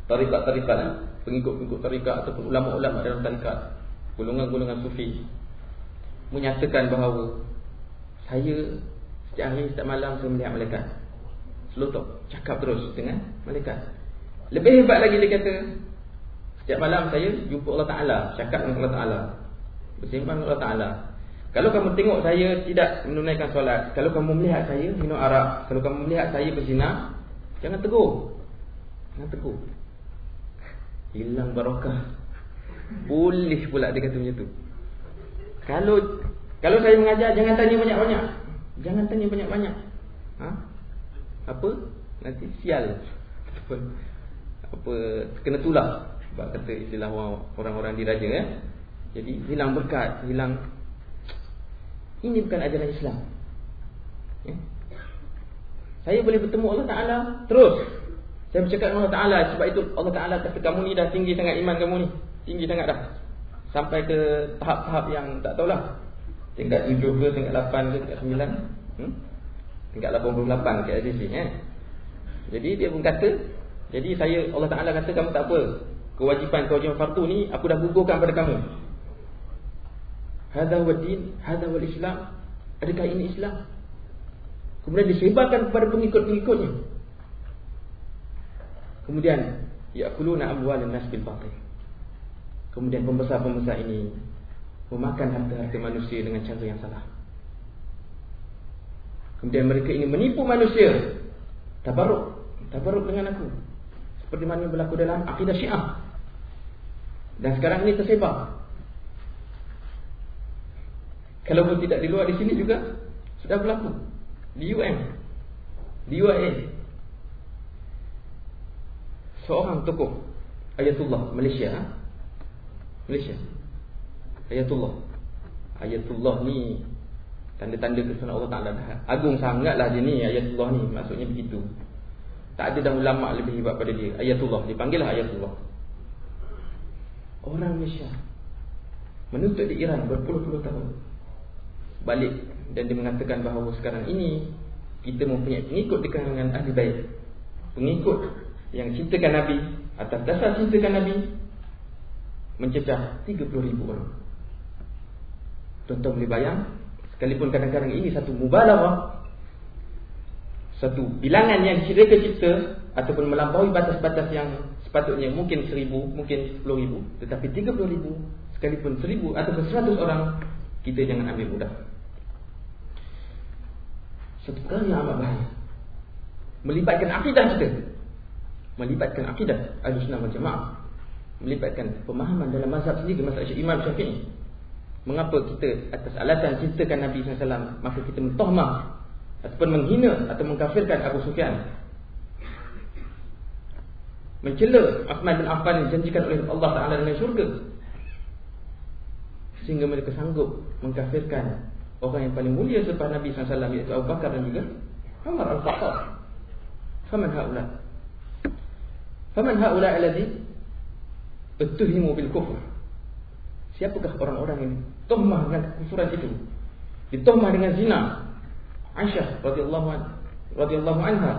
Tarikat-tarikat ha? Pengikut-pengikut tarikat Ataupun ulama-ulama dalam tarikat Golongan-golongan sufi Menyatakan bahawa Saya Setiap hari, setiap malam saya melihat malaikat Selutup, cakap terus dengan malaikat Lebih hebat lagi dia kata Setiap malam saya jumpa Allah Ta'ala Cakap dengan Allah Ta'ala Bersimpang dengan Allah Ta'ala Kalau kamu tengok saya tidak menunaikan solat Kalau kamu melihat saya minum arak Kalau kamu melihat saya berzina Jangan tegur Jangan tegur Hilang barakah Boleh pula dia kata macam tu Kalau Kalau saya mengajar Jangan tanya banyak-banyak Jangan tanya banyak-banyak. Ha? Apa? Nanti sial. Apa? Kena tulah. Sebab kata istilah orang-orang diraja ya. Jadi hilang berkat, hilang ini bukan ajaran Islam. Ya? Saya boleh bertemu Allah Taala terus. Saya bercakap dengan Allah Taala sebab itu Allah Taala kata kamu ni dah tinggi sangat iman kamu ni. Tinggi sangat dah. Sampai ke tahap-tahap yang tak tahulah Tingkat 7 ke, tingkat 8 ke, tingkat 9 hmm? Tingkat 88 ke ACC eh? Jadi dia pun kata Jadi saya Allah Ta'ala kata kamu tak apa Kewajipan-kewajipan fardu ni Aku dah gugurkan pada kamu Hadha wa din Hadha wa islam Adakah ini islam Kemudian disebarkan kepada pengikut-pengikutnya Kemudian Ya'kuluna amwal nas bil batil Kemudian pembesar-pembesar ini memakan harta-harta manusia dengan cara yang salah. Kemudian mereka ingin menipu manusia. Tabaruk, tabaruk dengan aku. Seperti mana berlaku dalam akidah Syiah. Dan sekarang ini tersebar. Kalau pun tidak di luar di sini juga sudah berlaku. Di UM, di UAE. Seorang tokoh Ayatullah Malaysia, ha? Malaysia. Ayatullah Ayatullah ni Tanda-tanda kesunan Allah Ta'ala dah Agung sangatlah dia ni Ayatullah ni Maksudnya begitu Tak ada dah ulama' lebih hebat pada dia Ayatullah Dipanggil lah Ayatullah Orang Malaysia Menuntut di Iran berpuluh-puluh tahun Balik Dan dia mengatakan bahawa sekarang ini Kita mempunyai pengikut di kalangan ahli baik Pengikut yang cintakan Nabi Atas dasar cintakan Nabi Mencecah 30 ribu orang. Tuan-tuan boleh bayang Sekalipun kadang-kadang ini satu mubalarah Satu bilangan yang mereka cipta Ataupun melampaui batas-batas yang Sepatutnya mungkin seribu Mungkin sepuluh ribu Tetapi tiga puluh ribu Sekalipun seribu ataupun seratus orang Kita jangan ambil mudah Satu perkara yang amat bahaya Melibatkan akidah kita. Melibatkan akidah Al-Sunnah wal-Jamaah Melibatkan pemahaman dalam mazhab sendiri Mazhab Imam Syafi'i. Mengapa kita atas alasan cintakan Nabi SAW Maka kita mentohmah ataupun menghina atau mengkafirkan Abu Sufyan. Mencela Uthman bin Affan yang dijanjikan oleh Allah Taala dengan syurga sehingga mereka sanggup mengkafirkan orang yang paling mulia selepas Nabi SAW iaitu Abu Bakar dan juga Umar Al-Khattab. Faman haula? Faman haula alladhi utuhimu bil kufr? Siapakah orang-orang ini tuhmah dengan kekufuran itu? Dituhmah dengan zina? Aisyah radhiyallahu anha radhiyallahu anha.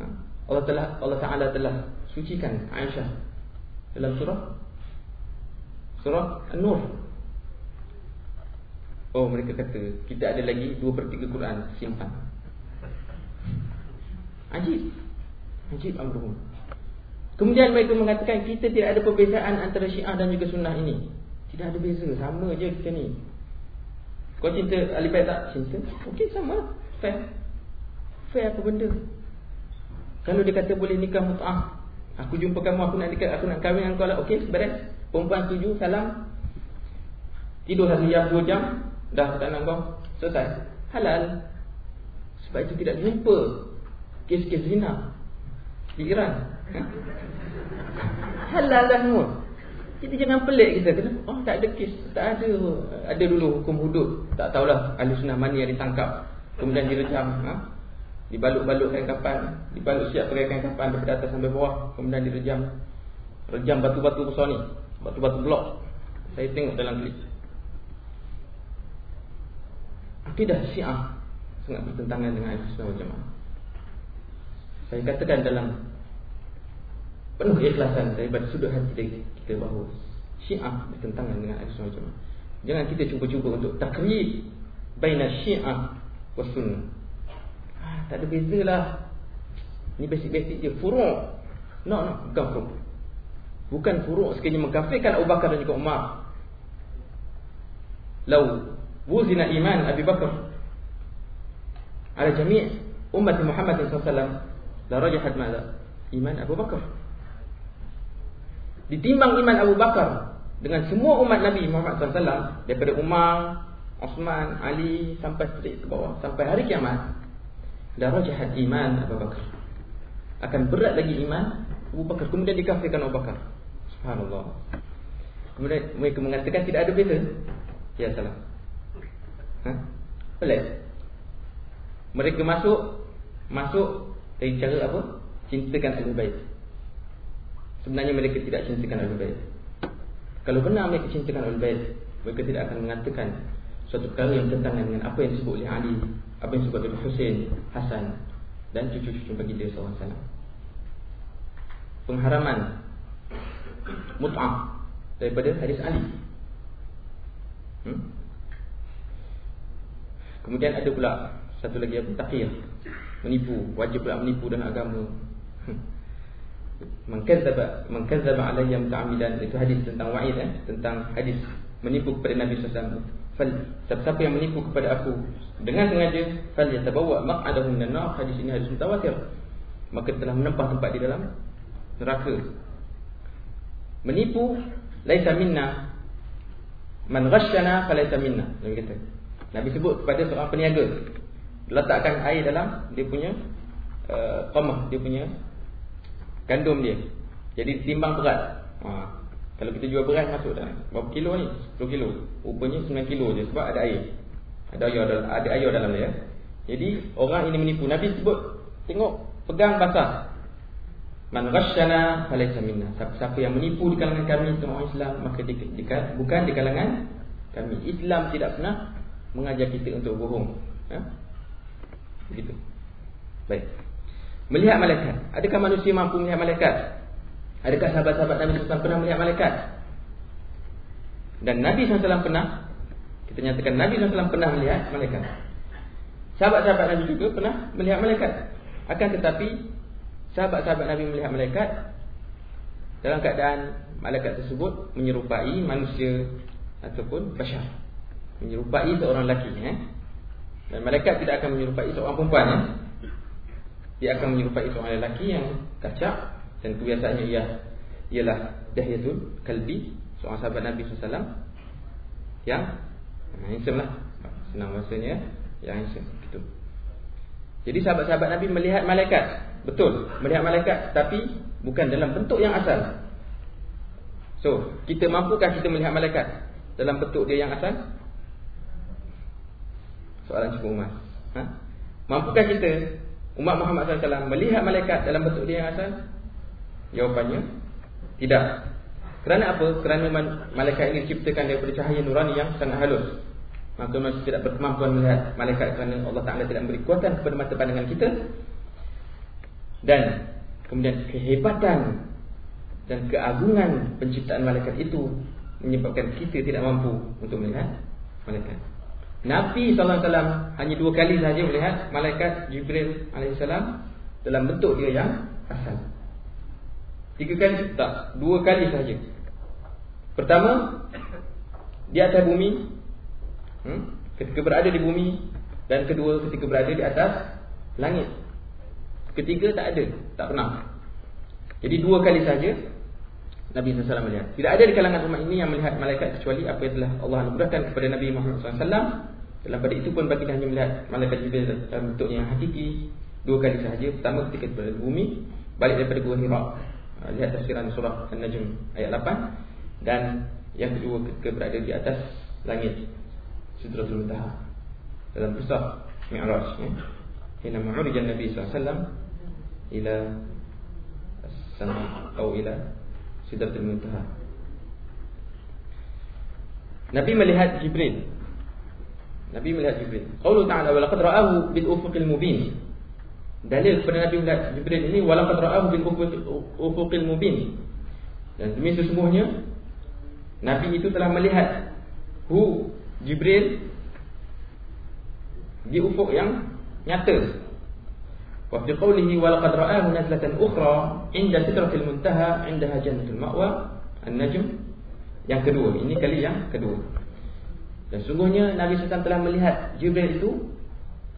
Ha? Allah telah Allah Taala telah sucikan Aisyah dalam surah surah An-Nur. Oh mereka kata kita ada lagi 2 per 3 Quran simpan. Ajib. Ajib amruhum. Kemudian mereka mengatakan kita tidak ada perbezaan antara Syiah dan juga Sunnah ini. Tidak ada beza, sama je kita ni. Kau cinta Ali Bait tak? Cinta. Okey sama. Fair. Fair apa benda? Kalau dia kata boleh nikah mut'ah Aku jumpa kamu, aku nak nikah, aku nak kahwin dengan kau lah Okey, beres Perempuan setuju, salam Tidur satu jam, dua jam Dah tak nak kau, selesai? Halal. Sebab itu tidak jumpa Kes-kes zina Di Iran ha? Halal dah semua. Kita jangan pelik kita. Kena, Oh tak ada kes, tak ada. Ada dulu hukum hudud. Tak tahulah. Ahli sunnah mana yang ditangkap. Kemudian direjam ha? dibalut-balutkan kapan, dibalut siap pakai kain kapan daripada atas sampai bawah, kemudian direjam. Rejam batu-batu besar ni, batu-batu blok. Saya tengok dalam klip. Akidah Syiah sangat bertentangan dengan Ahlus Sunnah wal Jamaah. Saya katakan dalam penuh keikhlasan daripada sudut hati kita bahawa Syiah bertentangan dengan Ahlus Sunnah wal Jamaah. Jangan kita cuba-cuba untuk takrib baina Syiah wa Sunnah. Tak ada beza lah Ni basic-basic je. Furuk No, no, bukan furuk Bukan furuk sekiranya mengkafirkan Abu Bakar dan juga Umar. Lau Wuzina iman Abu Bakar. Ala jami' Umat Muhammad SAW La rajahat ma'ala Iman Abu Bakar. Ditimbang iman Abu Bakar Dengan semua umat Nabi Muhammad SAW Daripada Umar Osman, Ali Sampai ke bawah Sampai hari kiamat Darajahat iman Abu Bakar. Akan berat lagi iman Abu Bakar. Kemudian dikafirkan Abu Bakar. Subhanallah. Kemudian mereka mengatakan tidak ada beza. Ya salah ha? Pelik Mereka masuk Masuk Dari cara apa? Cintakan Abu Baid Sebenarnya mereka tidak cintakan Abu Baid Kalau benar mereka cintakan Abu Baid Mereka tidak akan mengatakan Suatu perkara yang bertentangan dengan apa yang disebut oleh Ali apa yang disebut oleh Hussein, Hasan dan cucu-cucu bagi dia SAW pengharaman mut'ah daripada hadis Ali. Hmm? Kemudian ada pula satu lagi apa? Taqiyah menipu. Wajib pula menipu dalam agama. Mengkadzaba mengkadzaba alayya muta'ammidan. Itu hadis tentang wa'id eh? tentang hadis menipu kepada Nabi SAW fal siapa yang menipu kepada aku dengan sengaja fal yatabawa maq'adahu minan hadis ini hadis mutawatir. Maka telah menempah tempat di dalam neraka. Menipu laisa minna. Man ghashana falaisa minna. Nabi kata nabi sebut kepada seorang peniaga letakkan air dalam dia punya qamah dia punya gandum dia. Jadi timbang berat. Ha. Kalau kita jual beras masuk dah Berapa kilo ni? 10 kilo. Rupanya 9 kilo je Sebab ada air. Ada air dalam, ada air dalam dia. Jadi orang ini menipu. Nabi sebut Tengok Pegang basah. Man ghasyana Falaysa minna. Siapa yang menipu di kalangan kami orang Islam Maka di, di, bukan di kalangan kami. Islam tidak pernah Mengajar kita untuk bohong ha? Begitu. Baik. Melihat malaikat. Adakah manusia mampu melihat malaikat? Adakah sahabat-sahabat Nabi SAW pernah melihat malaikat? Dan Nabi SAW pernah? Kita nyatakan Nabi SAW pernah melihat malaikat. Sahabat-sahabat Nabi juga pernah melihat malaikat. Akan tetapi Sahabat-sahabat Nabi melihat malaikat Dalam keadaan Malaikat tersebut menyerupai manusia Ataupun basyar Menyerupai seorang lelaki eh? Dan malaikat tidak akan menyerupai seorang perempuan eh? Dia akan menyerupai seorang lelaki yang kacak dan kebiasaannya ia ialah Dahyatul Kalbi seorang sahabat Nabi SAW yang handsome lah senang bahasanya yang handsome Betul. Jadi sahabat-sahabat Nabi melihat malaikat. Betul, melihat malaikat tapi bukan dalam bentuk yang asal. So, kita mampukah kita melihat malaikat dalam bentuk dia yang asal? Soalan cukup umat. Ha? Mampukah kita umat Muhammad SAW melihat malaikat dalam bentuk dia yang asal? Jawapannya tidak. Kerana apa? Kerana malaikat ini diciptakan daripada cahaya nurani yang sangat halus. Maka manusia tidak berkemampuan melihat malaikat kerana Allah Ta'ala tidak memberi kuatan kepada mata pandangan kita. Dan kemudian kehebatan dan keagungan penciptaan malaikat itu menyebabkan kita tidak mampu untuk melihat malaikat. Nabi SAW hanya dua kali sahaja melihat malaikat Jibril AS dalam bentuk dia yang asal. Tiga kali tak, dua kali sahaja. Pertama, di atas bumi, hmm? ketika berada di bumi, dan kedua ketika berada di atas langit. Ketiga tak ada, tak pernah. Jadi dua kali sahaja Nabi SAW melihat. Tidak ada di kalangan umat ini yang melihat malaikat kecuali apa yang telah Allah anugerahkan kepada Nabi Muhammad SAW. Dalam pada itu pun bagi hanya melihat malaikat Jibril dalam bentuk yang hakiki dua kali sahaja. Pertama ketika berada bumi, balik daripada Gua Hira. Ah, lihat tafsiran surah An-Najm ayat 8 dan yang kedua ketika berada di atas langit Sidratul Muntaha dalam kisah Mi'raj ya. Hina ma'urijan Nabi SAW ila sama atau ila Sidratul Muntaha. Nabi melihat Jibril. Nabi melihat Jibril. Qaulu ta'ala wa laqad ra'ahu bil ufuqil mubin. Dalil kepada Nabi melihat Jibril ini wa laqad ra'ahu bil ufuqil mubin. Dan demi sesungguhnya Nabi itu telah melihat hu Jibril di ufuk yang nyata. Wa bi qawlihi wa laqad ra'ahu nazlatan ukhra 'inda sidratil muntaha 'indaha jannatul ma'wa an-najm yang kedua ini kali yang kedua dan sungguhnya Nabi SAW telah melihat Jibril itu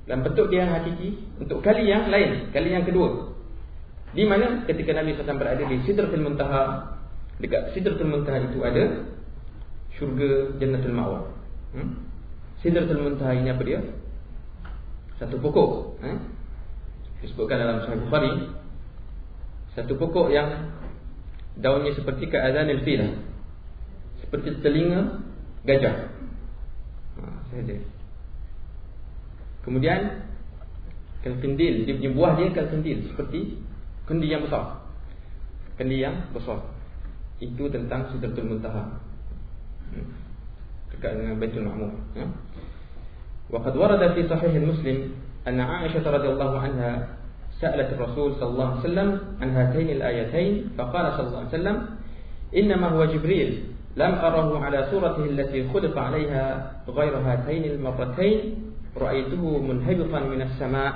dalam bentuk dia yang hakiki untuk kali yang lain kali yang kedua di mana ketika Nabi SAW berada di Sidratul Muntaha dekat Sidratul Muntaha itu ada syurga Jannatul Ma'wa hmm? Sidratul Muntaha ini apa dia? satu pokok eh? disebutkan dalam Sahih Bukhari satu pokok yang daunnya seperti keadaan fil seperti telinga gajah saja kemudian kalkindil dia punya buah dia kalkindil seperti kendi yang besar kendi yang besar itu tentang sidratul muntaha hmm. dekat dengan Baitul Ma'mur ya wa qad warada fi sahih muslim أن عائشة رضي الله عنها سألت الرسول صلى الله عليه وسلم عن هاتين الآيتين فقال صلى الله عليه وسلم إنما هو جبريل لم أره على صورته التي خلق عليها غير هاتين المرتين رأيته منهبطا من السماء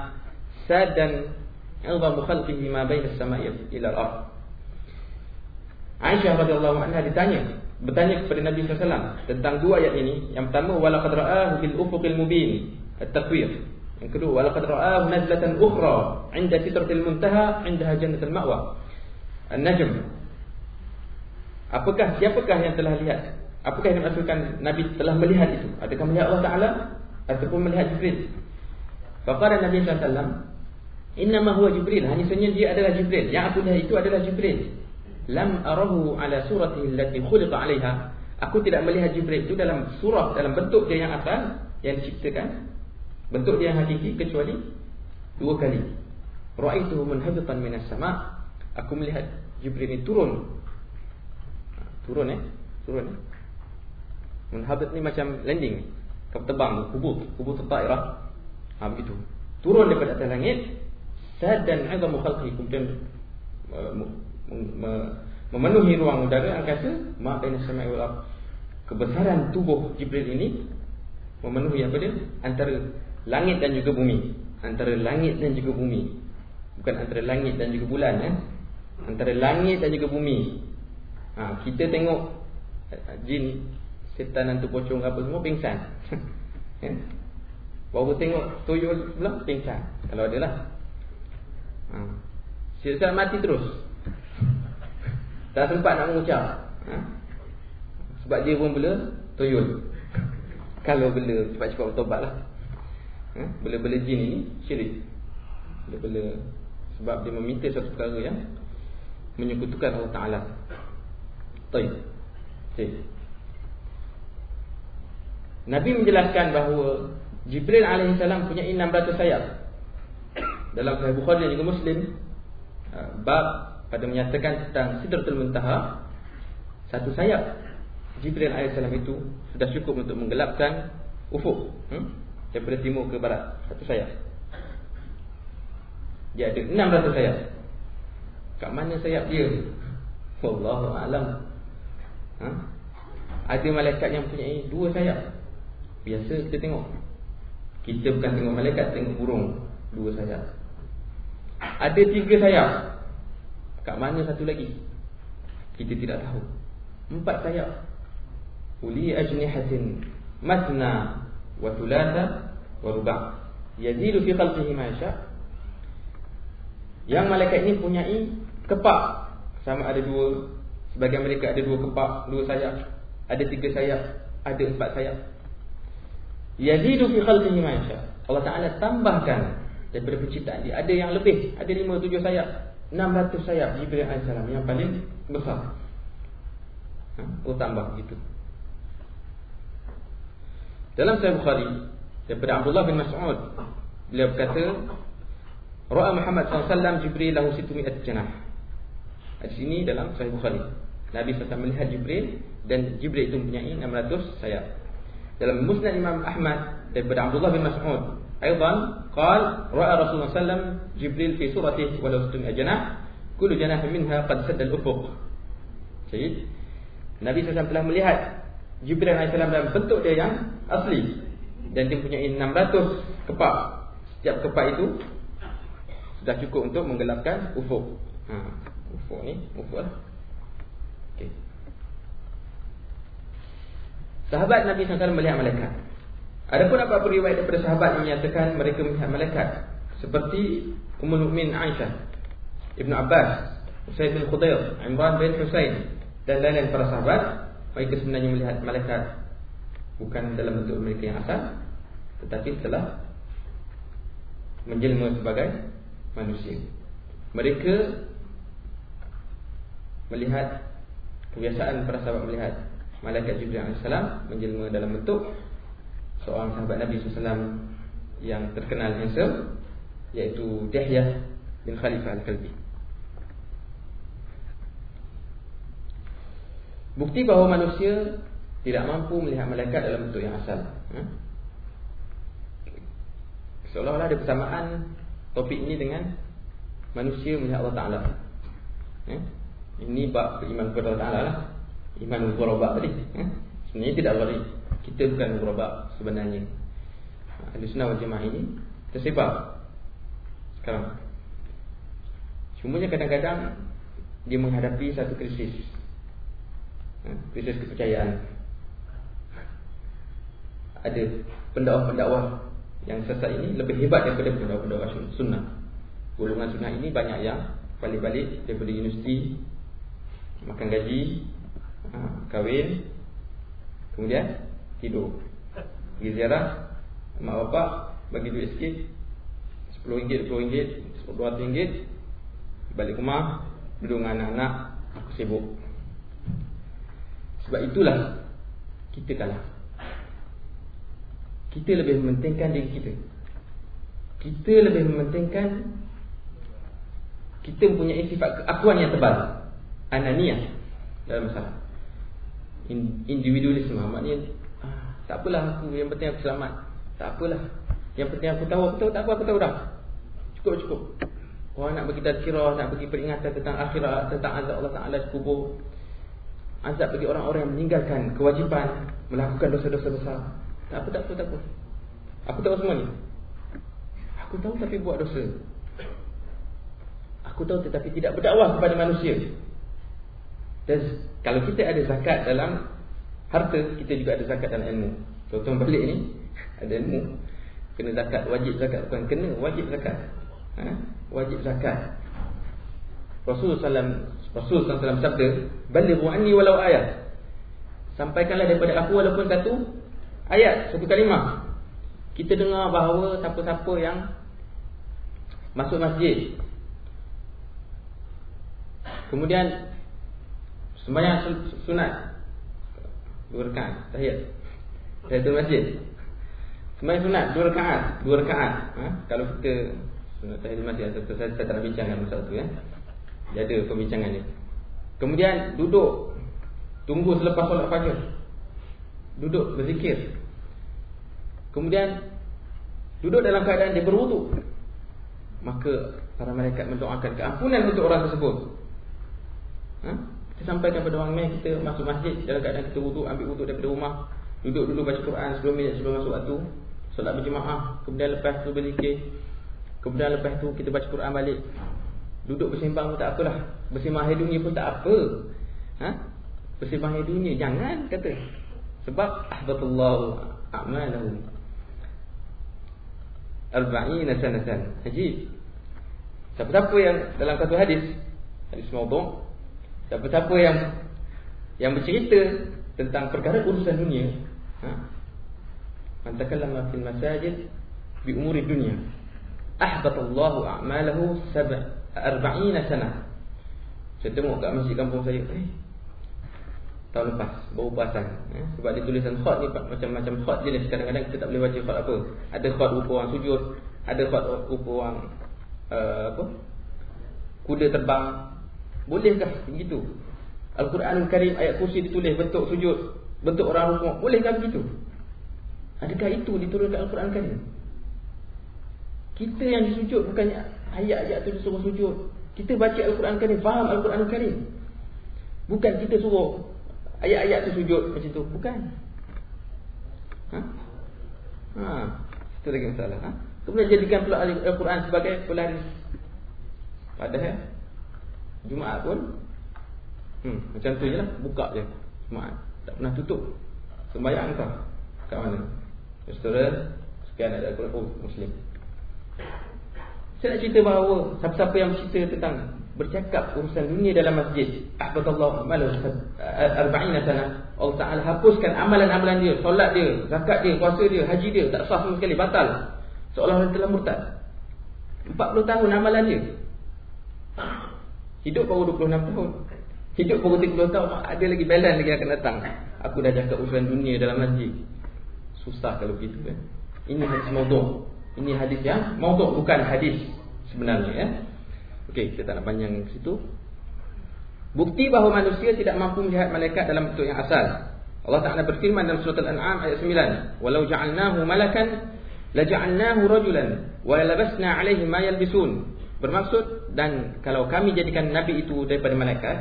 سادا عظم خلقه ما بين السماء إلى الأرض Aisyah radhiyallahu anha ditanya bertanya kepada Nabi SAW tentang dua ayat ini yang pertama walaqad ra'ahu bil ufuqil mubin at-takwir Yang kedua, walaqad ra'ahu nazlatan ukhra 'inda sidratil muntaha 'indaha jannatul ma'wa. An-Najm. Apakah siapakah yang telah lihat? Apakah yang dimaksudkan Nabi telah melihat itu? Adakah melihat Allah Taala ataupun melihat Jibril? Faqala Nabi sallallahu alaihi wasallam, "Inna ma huwa Jibril." Hanya saja dia adalah Jibril. Yang aku lihat itu adalah Jibril. Lam arahu ala suratihi allati khuliqa 'alaiha. Aku tidak melihat Jibril itu dalam surah dalam bentuk dia yang asal yang diciptakan Bentuk dia yang hakiki kecuali dua kali. Ra'aituhu munhabitan minas sama. Aku melihat Jibril ini turun. Turun eh? Turun eh? Munhabit ni macam landing. Kau terbang, kubur, kubur tertairah. Ha, begitu. Turun daripada atas langit. Sad dan azamu khalqi. Kemudian uh, memenuhi ruang udara angkasa. Ma'aina sama'i wal Kebesaran tubuh Jibril ini memenuhi apa dia? Antara langit dan juga bumi antara langit dan juga bumi bukan antara langit dan juga bulan eh? antara langit dan juga bumi ha, kita tengok jin setan hantu pocong apa semua pingsan eh? baru tengok tuyul pula pingsan kalau ada lah ha. setan mati terus tak sempat nak mengucap ha? sebab dia pun bela tuyul kalau bela cepat-cepat bertobat lah Ha? Bela-bela jin ini syirik. Bela-bela sebab dia meminta satu perkara yang menyekutukan Allah Taala. Baik. Baik. Nabi menjelaskan bahawa Jibril alaihissalam punya 600 sayap. Dalam Sahih Bukhari dan juga Muslim uh, bab pada menyatakan tentang Sidratul Muntaha satu sayap Jibril alaihissalam itu sudah cukup untuk menggelapkan ufuk hmm? daripada timur ke barat satu sayap. Dia ada 600 sayap. Kat mana sayap dia? Wallahu alam. Ha? Ada malaikat yang punya dua sayap. Biasa kita tengok. Kita bukan tengok malaikat, tengok burung dua sayap. Ada tiga sayap. Kat mana satu lagi? Kita tidak tahu. Empat sayap. Uli ajnihatin matna wa thulatha wa ruba'. Yazidu fi khalqihi ma. Yang malaikat ini punyai kepak. Sama ada dua. Sebagian mereka ada dua kepak, dua sayap. Ada tiga sayap, ada empat sayap. Yazidu fi khalqihi ma. Allah Taala tambahkan daripada penciptaan dia. Ada yang lebih, ada lima tujuh sayap, enam ratus sayap Jibril alaihissalam yang paling besar. Ha? Oh tambah gitu. Dalam Sahih Bukhari daripada Abdullah bin Mas'ud beliau berkata Ra'a Muhammad SAW Jibril lahu situ mi'at janah di sini dalam Sahih Bukhari. Nabi SAW melihat Jibril Dan Jibril itu mempunyai 600 sayap. Dalam Musnad Imam Ahmad Daripada Abdullah bin Mas'ud Aydan Qal Ra'a Rasulullah SAW Jibril fi suratih Walau setum ajanah Kulu janah minha Qad sadda al-ufuq. Syed Nabi SAW telah melihat Jibril AS dalam bentuk dia yang asli Dan dia punya 600 kepak. Setiap kepak itu Sudah cukup untuk menggelapkan ufuk. Ha. Ufuk ni Ufuk lah okay. Sahabat Nabi SAW melihat malaikat ada pun apa riwayat daripada sahabat yang menyatakan mereka melihat malaikat seperti Ummul Mukmin Aisyah, Ibnu Abbas, Usaid bin Khudair, Imran bin Husain dan lain-lain para sahabat mereka sebenarnya melihat malaikat bukan dalam bentuk mereka yang asal tetapi setelah menjelma sebagai manusia. Mereka melihat kebiasaan para sahabat melihat malaikat Jibril AS menjelma dalam bentuk seorang sahabat Nabi SAW yang terkenal handsome iaitu Dihyah bin Khalifah Al-Kalbi. Bukti bahawa manusia tidak mampu melihat malaikat dalam bentuk yang asal. Ha? Seolah-olah ada persamaan topik ini dengan manusia melihat Allah Ta'ala. Ha? Ini bab iman kepada Allah Ta'ala lah. Iman kepada tadi. Ha? Sebenarnya tidak boleh kita bukan gerobak sebenarnya Ahli sunnah wal jemaah ini Tersebar Sekarang Cumanya kadang-kadang Dia menghadapi satu krisis ha, Krisis kepercayaan Ada pendakwah-pendakwah Yang sesat ini Lebih hebat daripada pendakwah-pendakwah sunnah Golongan sunnah ini banyak yang Balik-balik daripada universiti Makan gaji ha, Kahwin Kemudian tidur. Pergi ziarah Mak bapak bagi duit sikit RM10, RM20, RM200 Balik rumah dengan anak-anak Aku sibuk. Sebab itulah Kita kalah. Kita lebih mementingkan diri kita. Kita lebih mementingkan Kita mempunyai sifat keakuan yang tebal Ananiah Dalam masalah Individualisme Maknanya tak apalah aku yang penting aku selamat. Tak apalah. Yang penting aku tahu aku tahu tak apa aku tahu dah. Cukup cukup. Orang nak bagi tazkirah, nak bagi peringatan tentang akhirat, tentang azab Allah Taala kubur. Azab bagi orang-orang yang meninggalkan kewajipan melakukan dosa-dosa besar. Tak apa tak apa tak apa. Aku tahu semua ni. Aku tahu tapi buat dosa. Aku tahu tetapi tidak berdakwah kepada manusia. Dan kalau kita ada zakat dalam harta kita juga ada zakat dalam ilmu. Contoh balik ni ada ilmu kena zakat wajib zakat bukan kena wajib zakat. Ha? Wajib zakat. Rasulullah sallam sabda balighu anni walau ayat. Sampaikanlah daripada aku walaupun satu ayat satu kalimah. kita dengar bahawa siapa-siapa yang masuk masjid kemudian sembahyang sunat. Dua rakaat tahiyat. Tahiyat masjid. Sembahyang sunat dua rakaat dua rakaat. Ha? kalau kita sunat tahiyat masjid atau saya, saya tak nak bincangkan masalah tu ya. Dia ada pembincangan ni kemudian duduk tunggu selepas solat fajar. Duduk berzikir. Kemudian duduk dalam keadaan dia berwuduk maka para malaikat mendoakan keampunan untuk orang tersebut. Ha? Kita sampaikan pada orang lain kita masuk masjid dalam keadaan kita wuduk ambil wuduk daripada rumah. Duduk dulu baca Quran sebelum minit sebelum masuk waktu. Solat berjemaah kemudian lepas tu berzikir. Kemudian lepas tu kita baca Quran balik. Duduk bersembang pun tak apalah. Bersembang hari dunia pun tak apa. Ha? bersembang hari dunia jangan kata. Sebab ahbatullahu a'malahu. Arba'ina sanatan. Haji. Siapa-siapa yang dalam satu hadis hadis maudhu siapa-siapa yang yang bercerita tentang perkara urusan dunia ha? Man takallama fil masajid bi umuri dunya ahbatallahu a'malahu sab'a sanah saya tengok kat masjid kampung saya eh tahun lepas baru perasan eh? sebab dia tulisan khot ni macam-macam khot jenis. Kadang-kadang kita tak boleh baca khot apa. Ada khot rupa orang sujud ada khot rupa orang uh, apa kuda terbang bolehkah? Begitu. Al-Quran Al-Karim ayat kursi ditulis bentuk sujud bentuk orang rukuk. Bolehkah begitu? Adakah itu diturunkan Al-Quran Al-Karim? Kita yang disujud bukannya ayat-ayat tu disuruh sujud. Kita baca Al-Quran Al-Karim faham Al-Quran Al-Karim? Bukan kita suruh Ayat-ayat tu sujud macam tu. Bukan. Ha? Ha. Itu lagi masalah ha? Kemudian jadikan pula Al-Quran sebagai pelaris Padahal Jumaat pun hmm, Macam tu je lah Buka je Jumaat. Tak pernah tutup. Sembayang kau Kat mana? Saudara Sekian ada Al-Quran oh, Muslim. Saya nak cerita bahawa Siapa-siapa yang cerita tentang bercakap urusan dunia dalam masjid ahbatallahu amalu arba'ina sana Allah Taala hapuskan amalan-amalan dia solat dia zakat dia puasa dia haji dia tak sah sama sekali batal. Seolah-olah telah murtad. 40 tahun amalan dia hidup baru 26 tahun hidup baru 30 tahun ada lagi balance lagi akan datang aku dah cakap urusan dunia dalam masjid susah kalau begitu kan ini hadis maudhu ini hadis yang maudhu bukan hadis sebenarnya ya Okey, kita tak nak panjang situ. Bukti bahawa manusia tidak mampu melihat malaikat dalam bentuk yang asal. Allah Taala berfirman dalam surah Al-An'am ayat 9, "Walau ja'alnahu malakan la ja'alnahu rajulan wa labasna 'alaihi ma yalbisun." Bermaksud dan kalau kami jadikan nabi itu daripada malaikat,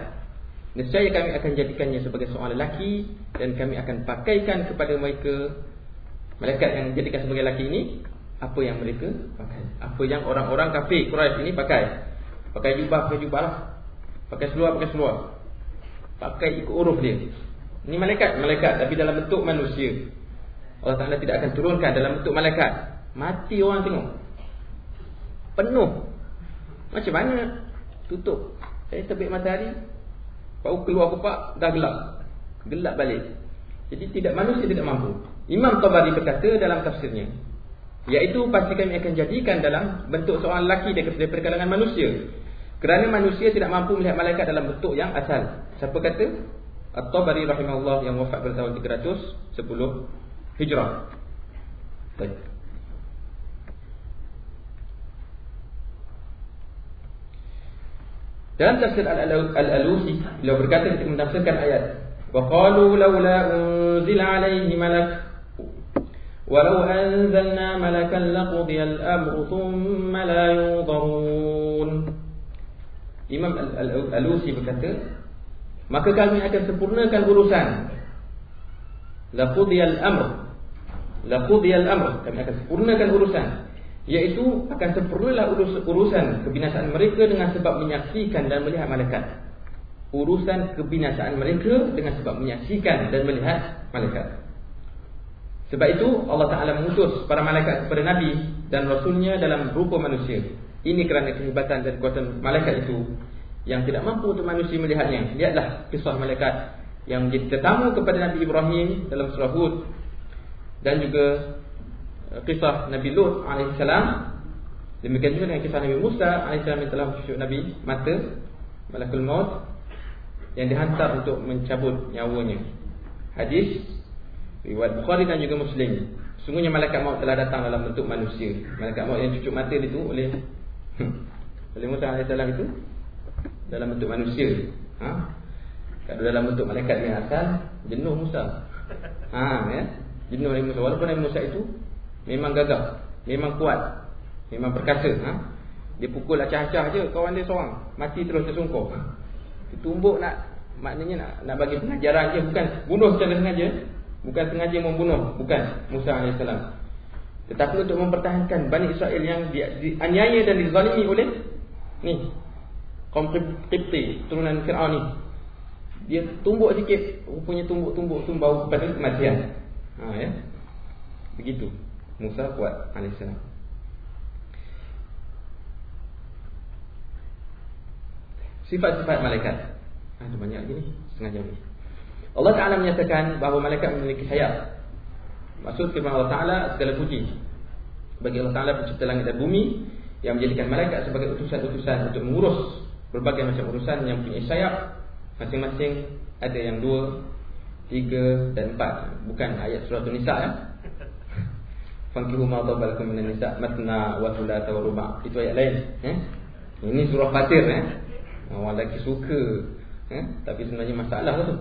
nescaya kami akan jadikannya sebagai seorang lelaki dan kami akan pakaikan kepada mereka malaikat yang jadikan sebagai lelaki ini apa yang mereka pakai. Apa yang orang-orang kafir Quraisy ini pakai. Pakai jubah, pakai jubah lah. Pakai seluar, pakai seluar. Pakai ikut huruf dia. Ini malaikat, malaikat Tapi dalam bentuk manusia. Allah Ta'ala tidak akan turunkan dalam bentuk malaikat. Mati orang tengok. Penuh Macam mana Tutup Saya terbit matahari Baru keluar kupak Dah gelap Gelap balik Jadi tidak manusia tidak mampu Imam Tabari berkata dalam tafsirnya Iaitu pasti kami akan jadikan dalam bentuk seorang lelaki daripada kalangan manusia. Kerana manusia tidak mampu melihat malaikat dalam bentuk yang asal. Siapa kata? At-Tabari rahimahullah yang wafat pada tahun 310 Hijrah. Baik. Dalam tafsir Al-Alusi, beliau berkata ketika menafsirkan ayat, "Wa qalu laula unzila alaihi malak ولو أنزلنا ملكا لقضي الأمر ثم لا ينظرون Imam Al-Alusi berkata Maka kami akan sempurnakan urusan Laqudiyal amr Laqudiyal amr Kami akan sempurnakan urusan Iaitu akan sempurnalah urusan kebinasaan mereka Dengan sebab menyaksikan dan melihat malaikat Urusan kebinasaan mereka Dengan sebab menyaksikan dan melihat malaikat sebab itu Allah Ta'ala mengutus para malaikat kepada Nabi dan Rasulnya dalam rupa manusia. Ini kerana kehebatan dan kekuatan malaikat itu yang tidak mampu untuk manusia melihatnya. Lihatlah kisah malaikat yang menjadi tetamu kepada Nabi Ibrahim dalam surah Hud dan juga kisah Nabi Lut alaihissalam demikian juga dengan kisah Nabi Musa alaihissalam yang telah mencucuk Nabi mata malakul maut yang dihantar untuk mencabut nyawanya. Hadis riwayat Bukhari dan juga Muslim. Sungguhnya malaikat maut telah datang dalam bentuk manusia. Malaikat maut yang cucuk mata itu oleh oleh Musa alaihissalam itu dalam bentuk manusia. Ha? Kalau dalam bentuk malaikat yang asal jenuh Musa. Ha ya? Jenuh Nabi Musa. Walaupun Nabi Musa itu memang gagah memang kuat memang perkasa ha? Dia pukul acah-acah je kawan dia seorang. Mati terus tersungkur. Ditumbuk nak maknanya nak nak bagi pengajaran je bukan bunuh secara sengaja bukan sengaja membunuh. Bukan Musa AS tetapi untuk mempertahankan Bani Israel yang dianiaya dan dizalimi oleh ni kaum Qibti turunan Fir'aun ni. Dia tumbuk sikit rupanya tumbuk-tumbuk tu bau kepada kematian. Ha ya? Begitu Musa kuat AS sifat-sifat malaikat. Ada banyak lagi ni Setengah jam ni. Allah Ta'ala menyatakan bahawa malaikat memiliki sayap Maksud firman Allah Ta'ala segala puji Bagi Allah Ta'ala pencipta langit dan bumi Yang menjadikan malaikat sebagai utusan-utusan Untuk mengurus berbagai macam urusan Yang punya sayap Masing-masing ada yang dua Tiga dan empat. Bukan ayat surah Nisa ya Fankihu ma'adabalakum minan nisa Matna wa thulatha wa ruba' Itu ayat lain eh? Ini surah Fatir eh? Orang lelaki suka eh? Tapi sebenarnya masalah tu?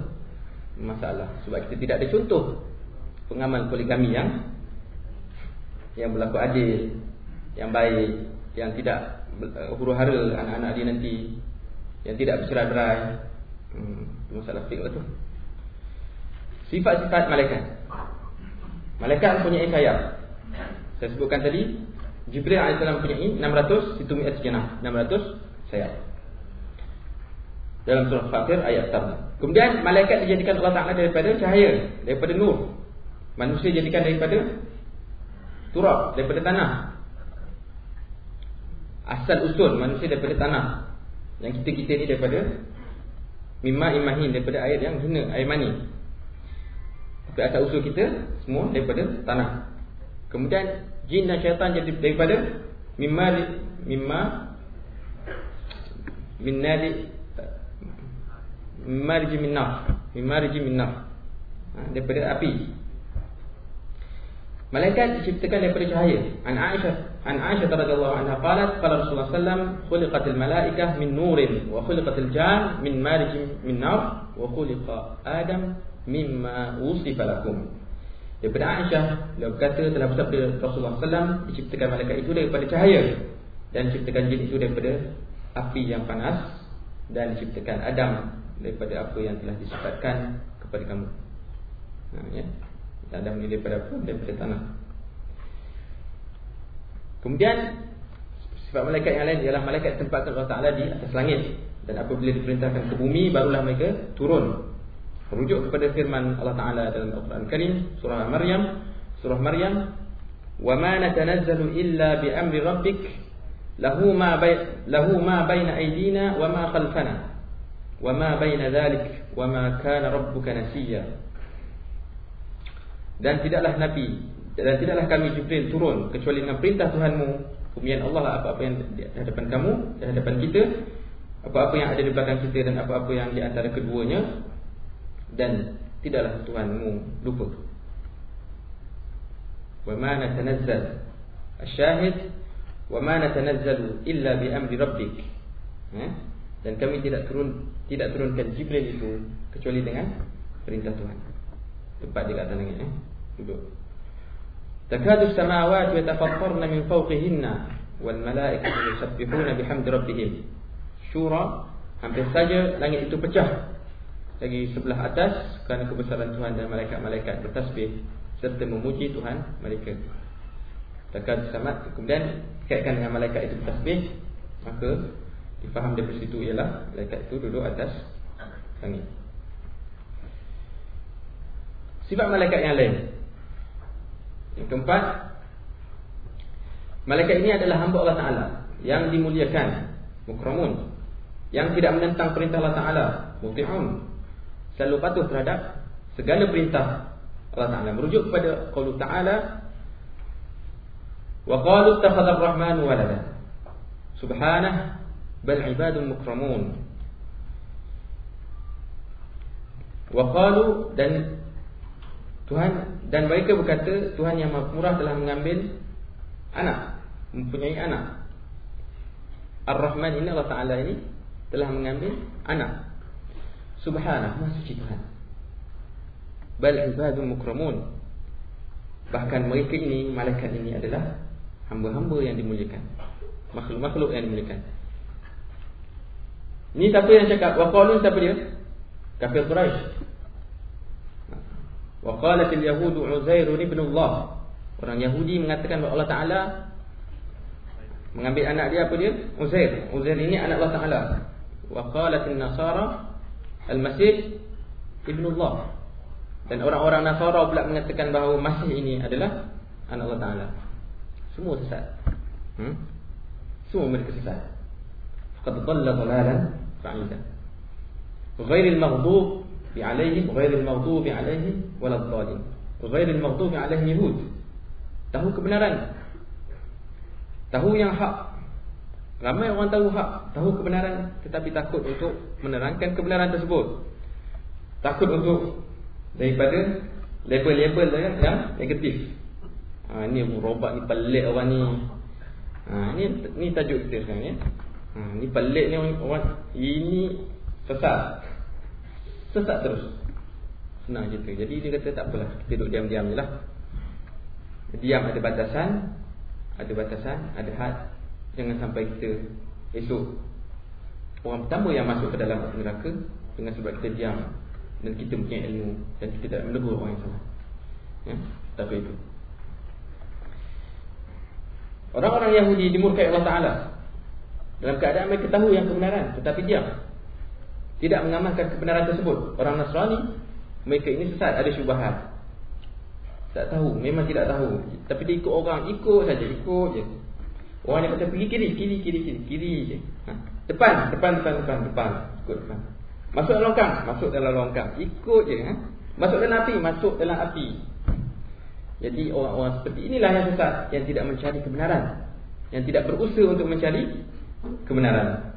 Masalah. Sebab kita tidak ada contoh Pengamal poligami yang Yang berlaku adil Yang baik Yang tidak uh, huru hara anak-anak dia nanti Yang tidak bercerai berai hmm, Masalah fiqh tu? Sifat-sifat malaikat. Malaikat punya sayap Saya sebutkan tadi Jibril AS punya 600 Situ mi'at jenah 600 sayap dalam surah Fatir ayat pertama. Kemudian malaikat dijadikan Allah Taala daripada cahaya, daripada nur. Manusia dijadikan daripada turab, daripada tanah. Asal usul manusia daripada tanah. Yang kita-kita ni daripada mimma imahin daripada air yang hina, air mani. Tapi asal usul kita semua daripada tanah. Kemudian jin dan syaitan jadi daripada mimma mimma min nadi marji min nar marji min nar ha, daripada api. Malaikat diciptakan daripada cahaya. An aisyah an aisyah radhiyallahu anha qalat qala rasulullah sallam khuliqatil malaikah min nurin wa khuliqatil jan min marji min nar wa khuliqa adam mimma usifa lakum daripada aisyah beliau berkata telah bersabda rasulullah sallam diciptakan malaikat itu daripada cahaya dan diciptakan jin itu daripada api yang panas dan diciptakan Adam daripada apa yang telah disifatkan kepada kamu. Ha, ya. Adam ni daripada apa? Daripada tanah. Kemudian sifat malaikat yang lain ialah malaikat tempatkan Allah Taala di atas langit dan apabila diperintahkan ke bumi barulah mereka turun. Merujuk kepada firman Allah Taala dalam Al-Quran Karim surah Maryam, surah Maryam, "Wa ma natanazzalu illa bi amri rabbik lahu ma bay lahu ma baina aydina wa ma khalfana." وما بين ذلك وما كان ربك نسيا dan tidaklah nabi dan tidaklah kami Jibril turun kecuali dengan perintah Tuhanmu kemudian Allah lah apa-apa yang di hadapan kamu di hadapan kita apa-apa yang ada di belakang kita dan apa-apa yang di antara keduanya dan tidaklah Tuhanmu lupa wa ma natanazzal asyahid wa ma natanazzalu illa bi amri rabbik eh? dan kami tidak turun tidak turunkan Jibril itu kecuali dengan perintah Tuhan. Tempat di atas langit eh. Duduk. Takadu samawati yatafattarna min fawqihinna wal malaikatu yusabbihuna bihamdi rabbihim. Syura hampir saja langit itu pecah lagi sebelah atas kerana kebesaran Tuhan dan malaikat-malaikat bertasbih serta memuji Tuhan mereka. Takadu samat kemudian kaitkan dengan malaikat itu bertasbih maka Difaham dari situ ialah Malaikat itu duduk atas langit. Sifat malaikat yang lain. Yang keempat Malaikat ini adalah hamba Allah Ta'ala Yang dimuliakan. Mukramun. Yang tidak menentang perintah Allah Ta'ala. Muti'un Selalu patuh terhadap Segala perintah Allah Ta'ala Merujuk kepada Qaulu Ta'ala Wa qalu ittakhadha ar-rahmanu walada. Subhanah bal ibadun mukramun. Wa qalu dan Tuhan dan mereka berkata Tuhan yang Maha Murah telah mengambil anak, mempunyai anak. Ar-Rahman ini Allah Taala ini telah mengambil anak. Subhanah, Maha suci Tuhan. Bal ibadun mukramun. Bahkan mereka ini, malaikat ini adalah hamba-hamba yang dimuliakan. Makhluk-makhluk yang dimuliakan. Ini siapa yang cakap? Wa qalu siapa dia? Kafir qalat al-yahud Uzair ibn Allah. Orang Yahudi mengatakan bahawa Allah Taala mengambil anak dia apa dia? Uzair. Uzair ini anak Allah Taala. Wa qalat an-nasara al-masih ibn Allah. Dan orang-orang Nasara pula mengatakan bahawa Masih ini adalah anak Allah Taala. Semua sesat. Hmm? Semua mereka sesat. Faqad dhalla dhalalan ba'ida. Ghairil maghdub bi 'alaihim ghairil maghdub 'alaihim walad dhalin. Ghairil maghdub 'alaihim yahud. Tahu kebenaran. Tahu yang hak. Ramai orang tahu hak, tahu kebenaran tetapi takut untuk menerangkan kebenaran tersebut. Takut untuk daripada level-level yang, yang negatif. Ha, ni robot ni pelik orang ni. Ha, ni ni tajuk kita sekarang ya. Ha, ni pelik ni orang, orang ini sesat. Sesat terus. Senang cerita. Jadi dia kata tak apalah. Kita duduk diam-diam je lah. Diam ada batasan. Ada batasan. Ada had. Jangan sampai kita esok. Orang pertama yang masuk ke dalam neraka. Dengan sebab kita diam dan kita punya ilmu dan kita tidak menegur orang yang salah. Ya, tapi itu. Orang-orang Yahudi dimurkai Allah Taala dalam keadaan mereka tahu yang kebenaran tetapi diam. Tidak mengamalkan kebenaran tersebut. Orang Nasrani mereka ini sesat, ada syubhat. Tak tahu, memang tidak tahu. Tapi dia ikut orang, ikut saja, ikut je. Orang yang kata pergi kiri, kiri, kiri, kiri, kiri je. Ha? Depan, depan, depan, depan, depan, ikut depan. Masuk dalam longkang, masuk dalam longkang. Ikut je. Ha? Masuk dalam api, masuk dalam api. Jadi orang-orang seperti inilah yang sesat, yang tidak mencari kebenaran. Yang tidak berusaha untuk mencari kebenaran.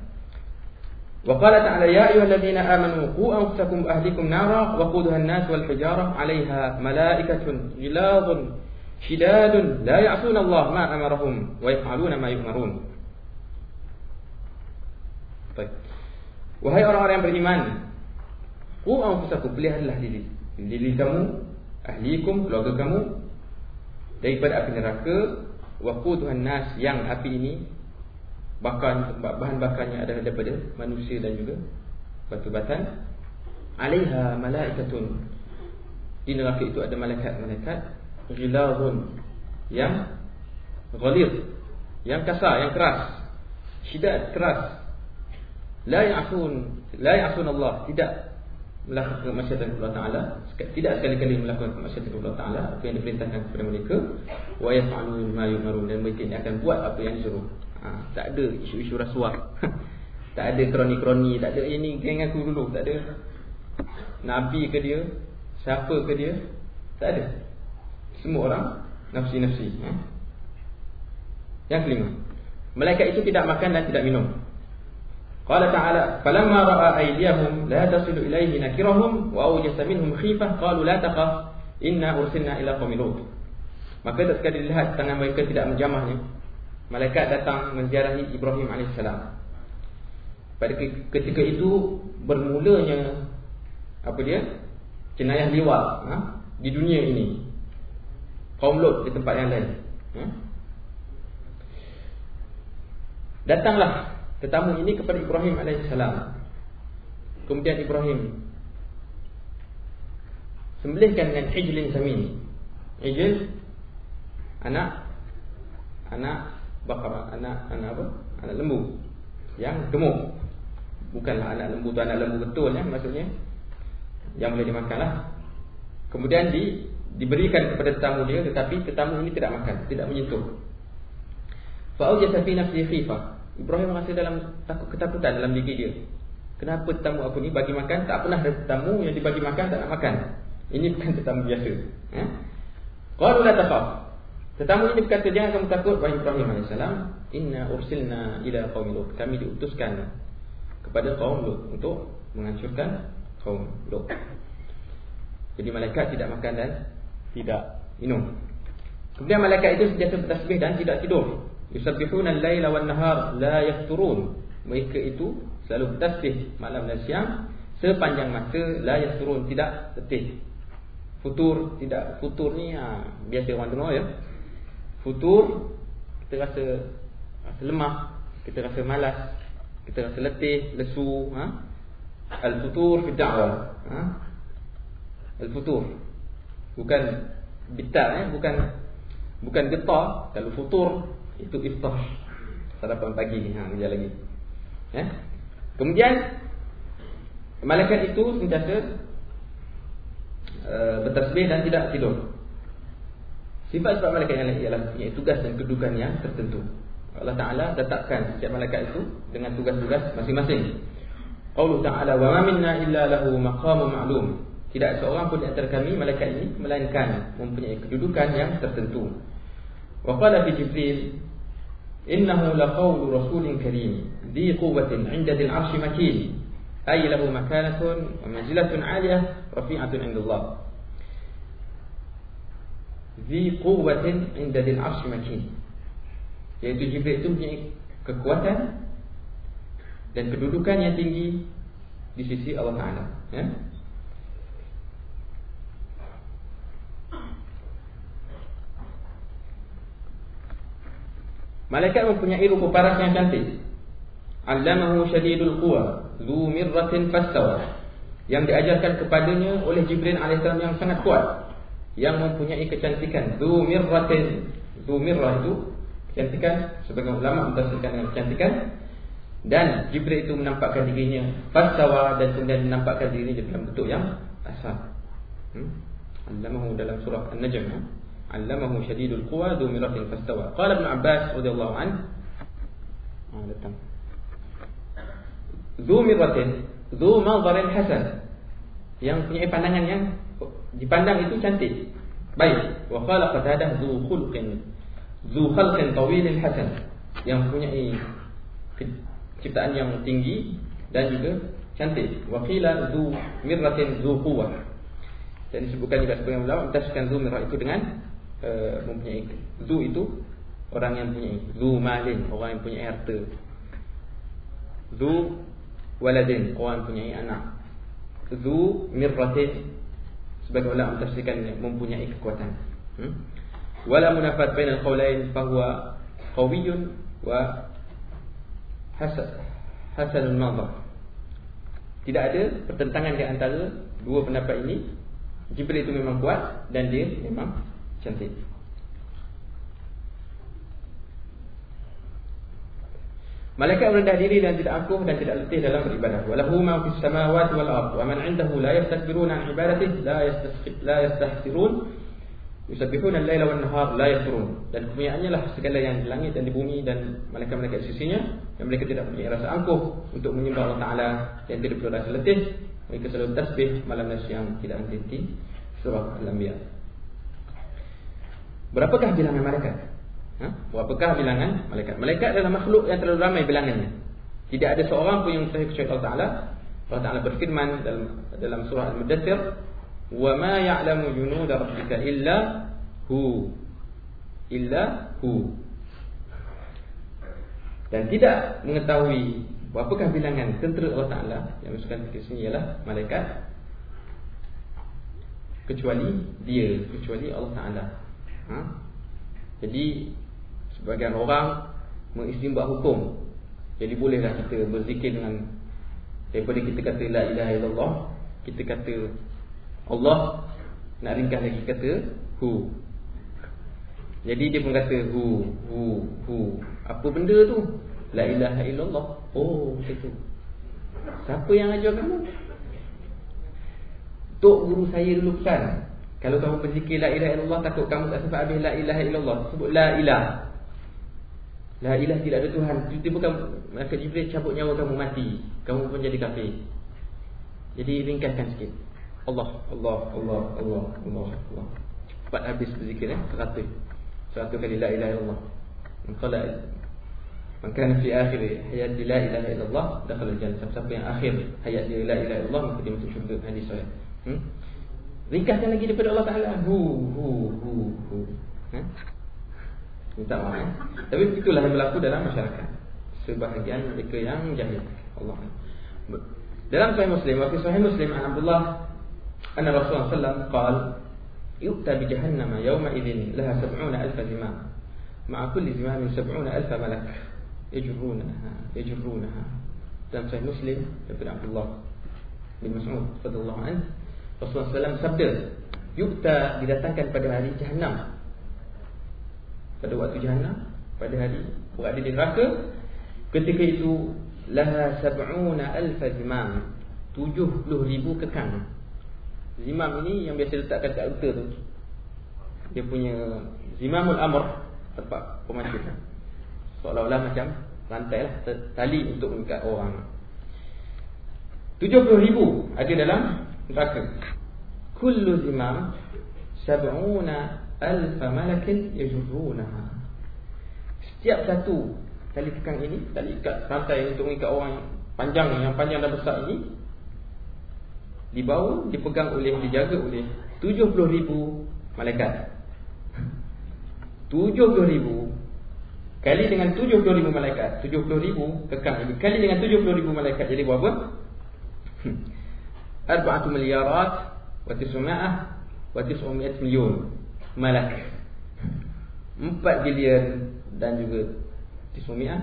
Wa qala ta'ala ya ayyuhalladzina amanu qu anfusakum ahlikum nara wa quduha an-nas wal hijarah 'alayha shidadun la ya'suna Allah ma amarahum wa yaf'aluna ma yu'marun. Baik. Wahai orang-orang yang beriman Ku anfusakum peliharalah diri. Diri kamu Ahlikum, keluarga kamu Daripada api neraka. Waku Tuhan Nas yang api ini Bahkan bahan bakarnya adalah daripada manusia dan juga batu batan Alaiha malaikatun. Di neraka itu ada malaikat-malaikat Ghilarun Yang Ghalir Yang kasar, yang keras. Syidat, keras. La ya'sun la ya'sun Allah. Tidak melakukan kemaksiatan kepada Allah Taala. Tidak sekali-kali melakukan kemaksiatan kepada Allah Taala. Apa yang diperintahkan kepada mereka? Wa yaf'alun ma yu'marun. Dan mereka ini akan buat apa yang disuruh. Ha, tak ada isu-isu rasuah. Tak ada kroni-kroni. Tak ada ini geng aku dulu. Tak ada. Nabi ke dia? Siapa ke dia? Tak ada semua orang nafsi-nafsi. Ya? Yang kelima. Malaikat itu tidak makan dan tidak minum. Qala ta'ala falamma ra'a aydiyahum la tasilu ilayhi nakirahum wa awjasa minhum khifah qalu la taqaf inna ursilna ila qaumi lut. Maka sekali dilihat tangan mereka tidak menjamahnya, malaikat datang menziarahi Ibrahim alaihissalam. Pada ketika itu bermulanya apa dia? Jenayah liwal ha? di dunia ini kaum Lot di tempat yang lain ha? datanglah tetamu ini kepada Ibrahim alaihissalam. Kemudian Ibrahim sembelihkan dengan ijlin samin. Ijl anak anak bakar anak anak apa? Anak lembu yang gemuk. Bukanlah anak lembu tu anak lembu betul ya maksudnya. Yang boleh dimakanlah. Kemudian di diberikan kepada tetamu dia tetapi tetamu ini tidak makan, tidak menyentuh. Fa'ujasa fi nafsi khifah. Ibrahim merasa dalam takut ketakutan dalam diri dia. Kenapa tetamu aku ni bagi makan tak pernah ada tetamu yang dibagi makan tak nak makan. Ini bukan tetamu biasa. Eh? Qalu la taqaf. Tetamu ini berkata jangan kamu takut wahai Ibrahim AS Inna ursilna ila kaum Lut Kami diutuskan kepada kaum Lut Untuk menghancurkan kaum Lut Jadi malaikat tidak makan dan tidak minum. Kemudian malaikat itu sentiasa bertasbih dan tidak tidur. Yusabbihuna al-layla wa nahar la yafturun. Mereka itu selalu bertasbih malam dan siang Sepanjang masa la yafturun tidak letih. Futur tidak futur ni ha, biasa orang dengar ya. Futur kita rasa rasa lemah kita rasa malas kita rasa letih lesu ha. Al futur fi da'wah ha. Al futur bukan bitar eh. Bukan bukan getar kalau futur. Itu iftah sarapan pagi ni. Ha kejap lagi. Ya kemudian malaikat itu sentiasa uh, bertasbih dan tidak tidur. Sifat-sifat malaikat yang lain ialah punya tugas dan kedudukan yang tertentu. Allah Taala tetapkan setiap malaikat itu dengan tugas-tugas masing-masing. Allah Taala wa ma minna illa lahu maqamun ma'lum. Tidak seorang pun di antara kami malaikat ini melainkan mempunyai kedudukan yang tertentu. Wa qala fi Jibril innahu laqawlu rasulin karim dhi quwwatin 'inda dhil 'arsy makin ay lahu makanatun wa manzilatun 'aliyah rafi'atun 'inda Allah. Zi quwwatin inda dil arsh makin Iaitu Jibril itu punya kekuatan Dan kedudukan yang tinggi Di sisi Allah Ta'ala ya? Malaikat mempunyai rupa paras yang cantik. Allamahu syadidul quwa Zu mirratin fastawa. Yang diajarkan kepadanya oleh Jibril AS yang sangat kuat. Yang mempunyai kecantikan zu mirratin. Zu mirrah itu kecantikan sebagai ulama mentafsirkan dengan kecantikan. Dan Jibril itu menampakkan dirinya fasawa dan kemudian menampakkan dirinya dalam bentuk yang asal. Hmm? Allamahu dalam surah An-Najm ha? Syadidul quwa zu mirratin fastawa Qala Ibn Abbas radhiyallahu an ah, datang Zu mirratin Zu manzarin hasan Yang punya pandangan yang dipandang itu cantik. Baik, wa qala qatadah dzu khulqin dzu khalqin tawilin hasan yang punya ciptaan yang tinggi dan juga cantik. Wa qila dzu mirratin dzu quwwah. Dan disebutkan juga sebagai ulama mentaskan mirrah itu dengan uh, mempunyai dzu itu orang yang punya dzu malin, orang yang punya harta. Dzu waladin, orang yang punya anak. Dzu mirratin sebagai ulama mentafsirkan mempunyai kekuatan. Hmm? Wala munafat bainal qawlain fa huwa qawiyyun wa hasan hasanul madhar. Tidak ada pertentangan di antara dua pendapat ini. Jibril itu memang kuat dan dia memang cantik. Malaikat merendah diri dan tidak angkuh dan tidak letih dalam beribadah. Walahu ma fis samawati wal ardh wa man 'indahu la yastakbiruna 'an ibadatihi la yastasqit la yastahsirun yusabbihuna al-laila wan nahar la yafturun. Dan kepunyaannya lah segala yang di langit dan di bumi dan malaikat-malaikat di sisinya yang mereka tidak punya rasa angkuh untuk menyembah Allah Taala dan tidak perlu rasa letih. Mereka selalu tasbih malam dan siang tidak henti-henti. Surah Al-Anbiya. Berapakah bilangan malaikat? Ha? Berapakah bilangan malaikat? Malaikat adalah makhluk yang terlalu ramai bilangannya. Tidak ada seorang pun yang mengetahui kecuali Allah Taala. Allah Taala berfirman dalam dalam surah Al-Mudaththir, "Wa ma ya'lamu junuda rabbika illa hu." Illa hu. Dan tidak mengetahui berapakah bilangan tentera Allah Taala yang masukkan ke sini ialah malaikat kecuali dia, kecuali Allah Taala. Ha? Jadi sebagian orang mengistimbat hukum. Jadi bolehlah kita berzikir dengan daripada kita kata la ilaha illallah, kita kata Allah nak ringkas lagi kata hu. Jadi dia pun kata hu hu hu. Apa benda tu? La ilaha illallah. Oh, macam tu. Siapa yang ajar kamu? Tok guru saya dulu pesan. Kalau kamu berzikir la ilaha illallah takut kamu tak sempat habis la ilaha illallah. Sebut la ilaha. La ilah tidak ada Tuhan Tiba-tiba kamu Maka Jibril cabut nyawa kamu mati Kamu pun jadi kafir Jadi ringkaskan sikit Allah Allah Allah Allah Allah Allah Cepat habis berzikir eh Teratur Satu kali la ilaha illallah. Qala Man kana fi akhir hayat la ilaha illallah dakhala jannah. Siapa yang akhir hayat dia la ilaha illallah maka dia masuk syurga. Hadis sahih. Hmm? Ringkaskan lagi daripada Allah Taala. Hu hu hu hu. Ha? Minta maaf. Eh? Tapi itulah yang berlaku dalam masyarakat. Sebahagian mereka yang jahil. Allah. Dalam Sahih Muslim, waktu Sahih Muslim Abdullah anna Rasulullah wasallam qala yu'ta bi jahannama yawma idzin laha 70000 zimam ma'a kulli zimamin 70000 malak yajrunaha yajrunaha dalam Sahih Muslim daripada Abdullah bin Mas'ud radhiyallahu anhu Rasulullah sallallahu sabda yu'ta didatangkan pada hari jahannam pada waktu jahannam pada hari berada di neraka ketika itu laha 70000 zimam 70000 kekang Zimam ini yang biasa letakkan kat unta tu. Dia punya zimamul amr tempat pemacu. Seolah-olah macam rantai lah tali untuk mengikat orang. 70 ribu ada dalam neraka. Kullu zimam sab'una alfa malakin yajurrunaha. Setiap satu tali kekang ini, tali ikat rantai untuk mengikat orang yang panjang yang panjang dan besar ini dibawa, dipegang oleh, dijaga oleh 70 ribu malaikat 70 ribu kali dengan 70 ribu malaikat 70 ribu kekang ini kali dengan 70 ribu malaikat jadi berapa? Wa tisuma'ah wa tisumiyat milyon malak 4 bilion dan juga tisumiyah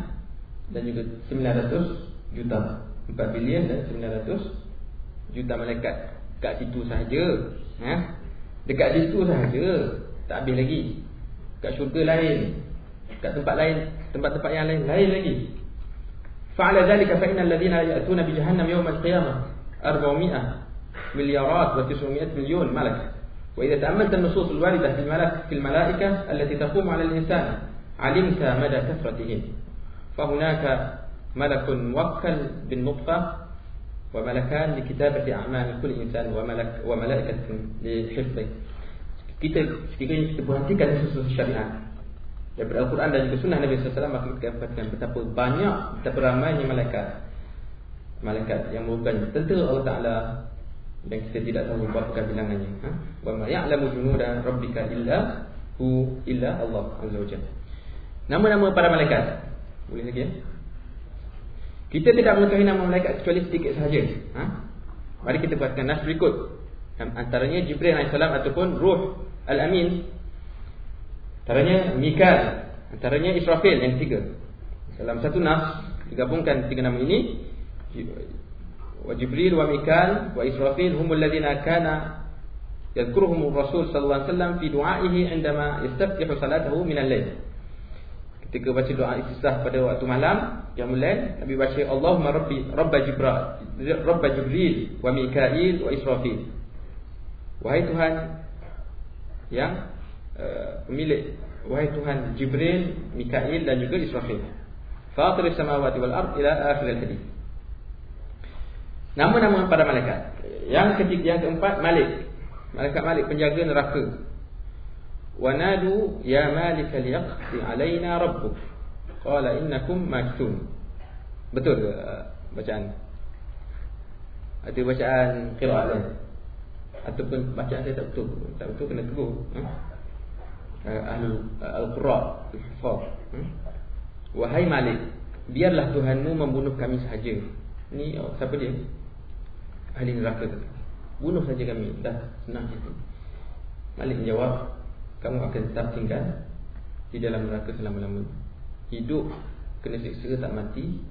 dan juga 900 juta 4 bilion dan 900 juta malaikat kat situ saja ha? Dekat situ saja tak habis lagi. Kat syurga lain. Kat tempat lain. Tempat-tempat yang lain. Lain lagi. Fa'ala dhalika fa innal ladina ya'tuna bi jahannam yawm al-qiyamah 400 مليارات و900 مليون ملك. وإذا تأملت النصوص الواردة في الملك في الملائكة التي تقوم على الإنسان علمت مدى كثرتهم فهناك ملك موكل بالنطفة وملكان لكتابة أعمال كل إنسان وملك وملائكة لحفظه. Kita ketika kita perhatikan sesuatu syariat. Daripada Al-Quran dan juga sunnah Nabi SAW maka kita dapatkan banyak betapa malaikat. Malaikat yang merupakan tentera Allah Ta'ala dan kita tidak tahu berapa bilangannya ha? wa ma ya'lamu junuda rabbika illa hu illa Allah Azza wa Jalla nama-nama para malaikat boleh lagi ya kita tidak mengetahui nama malaikat kecuali sedikit sahaja. Ha? Mari kita buatkan nas berikut. Antaranya Jibril AS ataupun Ruh Al-Amin. Antaranya Mikal. Antaranya Israfil yang ketiga. Dalam satu nas digabungkan tiga nama ini. Wa Jibril wa Mikal wa Israfil humul ladina kana yadhkuruhum Rasul sallallahu alaihi wasallam fi du'aihi indama yastaftihu salatahu min al-lail. Ketika baca doa istisah pada waktu malam yang mulai Nabi baca Allahumma rabbi rabba jibril rabba jibril wa mikail wa israfil. Wahai Tuhan yang uh, pemilik wahai Tuhan Jibril, Mikail dan juga Israfil. Fatir samawati wal ard ila akhir al-hadis. Nama-nama para malaikat. Yang ketiga yang keempat Malik. Malaikat Malik penjaga neraka. Wa nadu ya Malik liqti alaina rabbuk. Qala innakum majtum. Betul eh, bacaan. Ada bacaan qiraat lain. Ataupun bacaan saya tak betul. Tak betul kena tegur. Eh? Eh, ha? Ahlu al-Qura al-Hafaz. Wahai Malik, biarlah Tuhanmu membunuh kami sahaja. Ni oh, siapa dia? Ahli neraka bunuh saja kami dah senang itu malik menjawab kamu akan tetap tinggal di dalam neraka selama-lamanya. Hidup kena siksa tak mati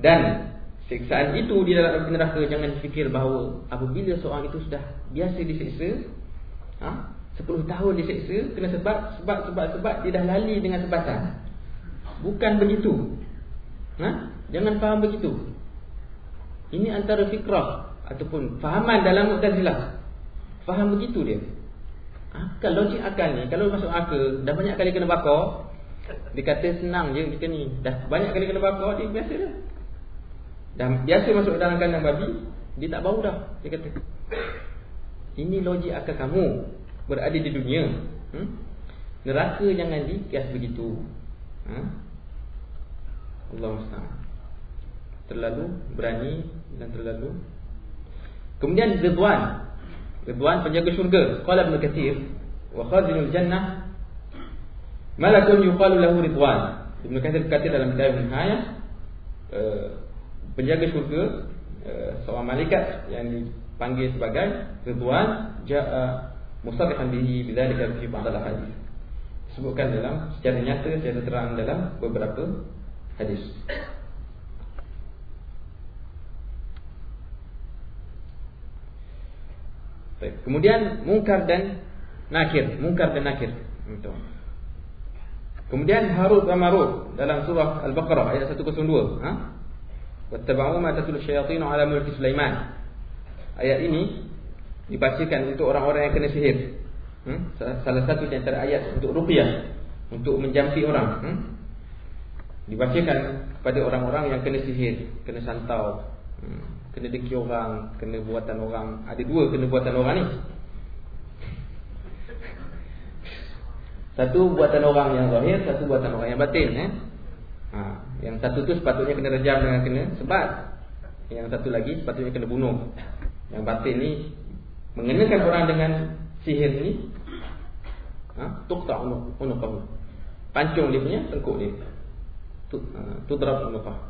dan siksaan itu di dalam neraka jangan fikir bahawa apabila seorang itu sudah biasa disiksa ha 10 tahun disiksa kena sebab sebab sebab sebab dia dah lali dengan sebatan. Bukan begitu. Ha? Jangan faham begitu. Ini antara fikrah ataupun fahaman dalam Mu'tazilah. Faham begitu dia. Akal logik akal ni Kalau masuk akal Dah banyak kali kena bakar Dia kata senang je kita ni Dah banyak kali kena bakar Dia biasa dah Dah biasa masuk dalam kandang babi Dia tak bau dah Dia kata Ini logik akal kamu Berada di dunia hmm? Neraka jangan dikias begitu. Ha? Allah musta'an. Terlalu berani dan terlalu Kemudian Ridwan. Ridwan penjaga syurga. Qala Ibn Katsir wa khazinul jannah malakun yuqalu lahu Ridwan. Ibn Katsir kata dalam kitab Nihayah uh, penjaga syurga uh, seorang malaikat yang dipanggil sebagai Ridwan jaa musarrihan bihi bidzalika fi ba'd al-hadis disebutkan dalam secara nyata secara terang dalam beberapa hadis. Baik. Kemudian mungkar dan nakir, mungkar dan nakir. Itu. Kemudian Harut dan Marut dalam surah Al-Baqarah ayat 102, ha? Wattaba'u ma tatul syayatin ala mulki Sulaiman. Ayat ini dibacakan untuk orang-orang yang kena sihir. Hmm? Salah satu di antara ayat untuk ruqyah Untuk menjampi orang hmm? Dibacakan kepada orang-orang yang kena sihir Kena santau hmm? Kena deki orang Kena buatan orang. Ada dua kena buatan orang ni. Satu buatan orang yang zahir Satu buatan orang yang batin eh? ha. Yang satu tu sepatutnya kena rejam dengan kena sebat. Yang satu lagi sepatutnya kena bunuh. Yang batin ni Mengenakan orang dengan sihir ni ha tuqta unuqahu pancung dia punya tengkuk dia. Tu ha, tudrab unuqah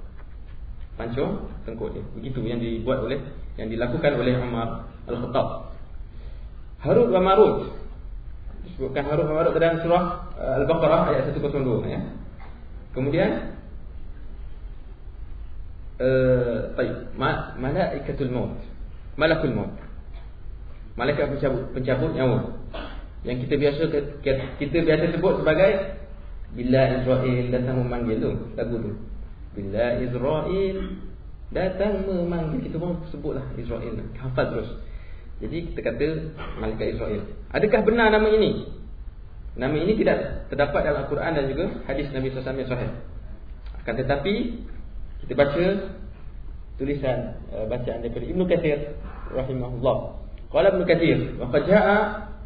pancung tengkuk dia. Begitu yang dibuat oleh yang dilakukan oleh Umar Al-Khattab. Harut wa Marut disebutkan Harut wa Marut dalam surah uh, Al-Baqarah ayat 102 ya. Kemudian Uh, baik, Ma malaikatul maut. Malakul maut. Malaikat pencabut, pencabut nyawa. Yang kita biasa kita biasa sebut sebagai Bila Israel datang memanggil tu Lagu tu bila Israel datang memanggil kita pun sebutlah Israel hafal terus. Jadi kita kata malaikat Israel. Adakah benar nama ini? Nama ini tidak terdapat dalam Al-Quran dan juga hadis Nabi SAW yang sahih. Akan tetapi kita baca tulisan uh, bacaan daripada Ibn Kathir rahimahullah. Qala Ibn Kathir "Wa qad ja'a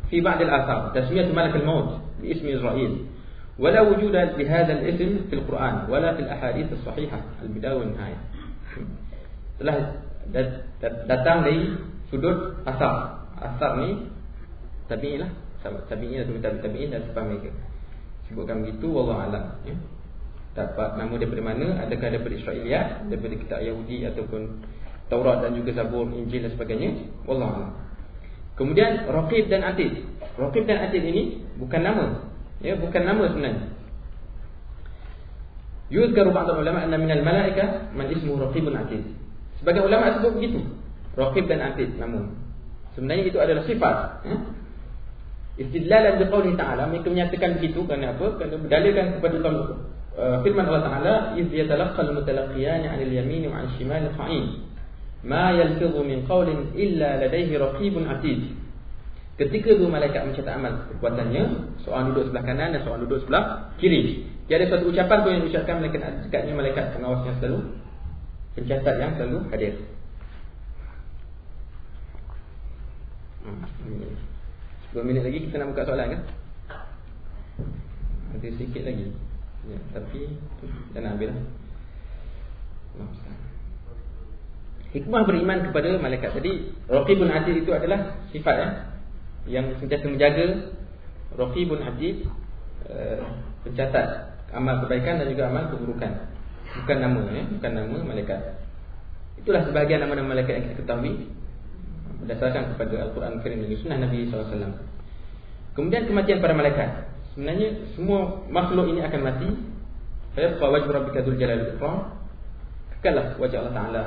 fi ba'd al-athar tasmiyat malaikat maut bi ismi Israel." ولا وجود لهذا الاسم في القرآن ولا في الأحاديث الصحيحة البداية والنهاية telah datang dari sudut asar asar ni tabi'in lah tabi'in atau tabi'in tabi'in dan sebab mereka sebutkan begitu wallah alam ya. dapat nama daripada mana adakah daripada Israeliat daripada kitab Yahudi ataupun Taurat dan juga Zabur Injil dan sebagainya wallah alam Kemudian Raqib dan Atid. Raqib dan Atid ini bukan nama. Ya, bukan nama sebenarnya. Yuzkaru ba'd ulama anna min al-malaikah man ismuhu Raqibun Atid. Sebagai ulama sebut begitu. Raqib dan Atid nama. Sebenarnya itu adalah sifat, ya. Istidlalan bi qouli ta'ala mereka menyatakan begitu kerana apa? Kerana berdalilkan kepada uh, firman Allah Ta'ala iz yatalaqqal mutalaqiyan 'anil yamin wa 'an shimali qa'in ma yalfidhu min qawlin illa ladayhi raqibun atid ketika dua malaikat mencatat amal perbuatannya seorang duduk sebelah kanan dan seorang duduk sebelah kiri. Tiada satu ucapan pun yang diucapkan malaikat dekatnya malaikat pengawas yang selalu pencatat yang selalu hadir. Hmm. 10 minit lagi kita nak buka soalan kan? Ada sikit lagi. Ya, tapi kita nak ambil. Hikmah beriman kepada malaikat Jadi Raqibun Adid itu adalah sifat ya, Yang sentiasa menjaga Raqibun Adid uh, Pencatat Amal kebaikan dan juga amal keburukan. Bukan nama ya, Bukan nama malaikat. Itulah sebahagian nama-nama malaikat yang kita ketahui Berdasarkan kepada Al-Quran Karim dan Sunnah Nabi SAW Kemudian kematian para malaikat. Sebenarnya semua makhluk ini akan mati. Fayabqa wajib rabbika dhul jalal al-ikram Kekallah wajah Allah Ta'ala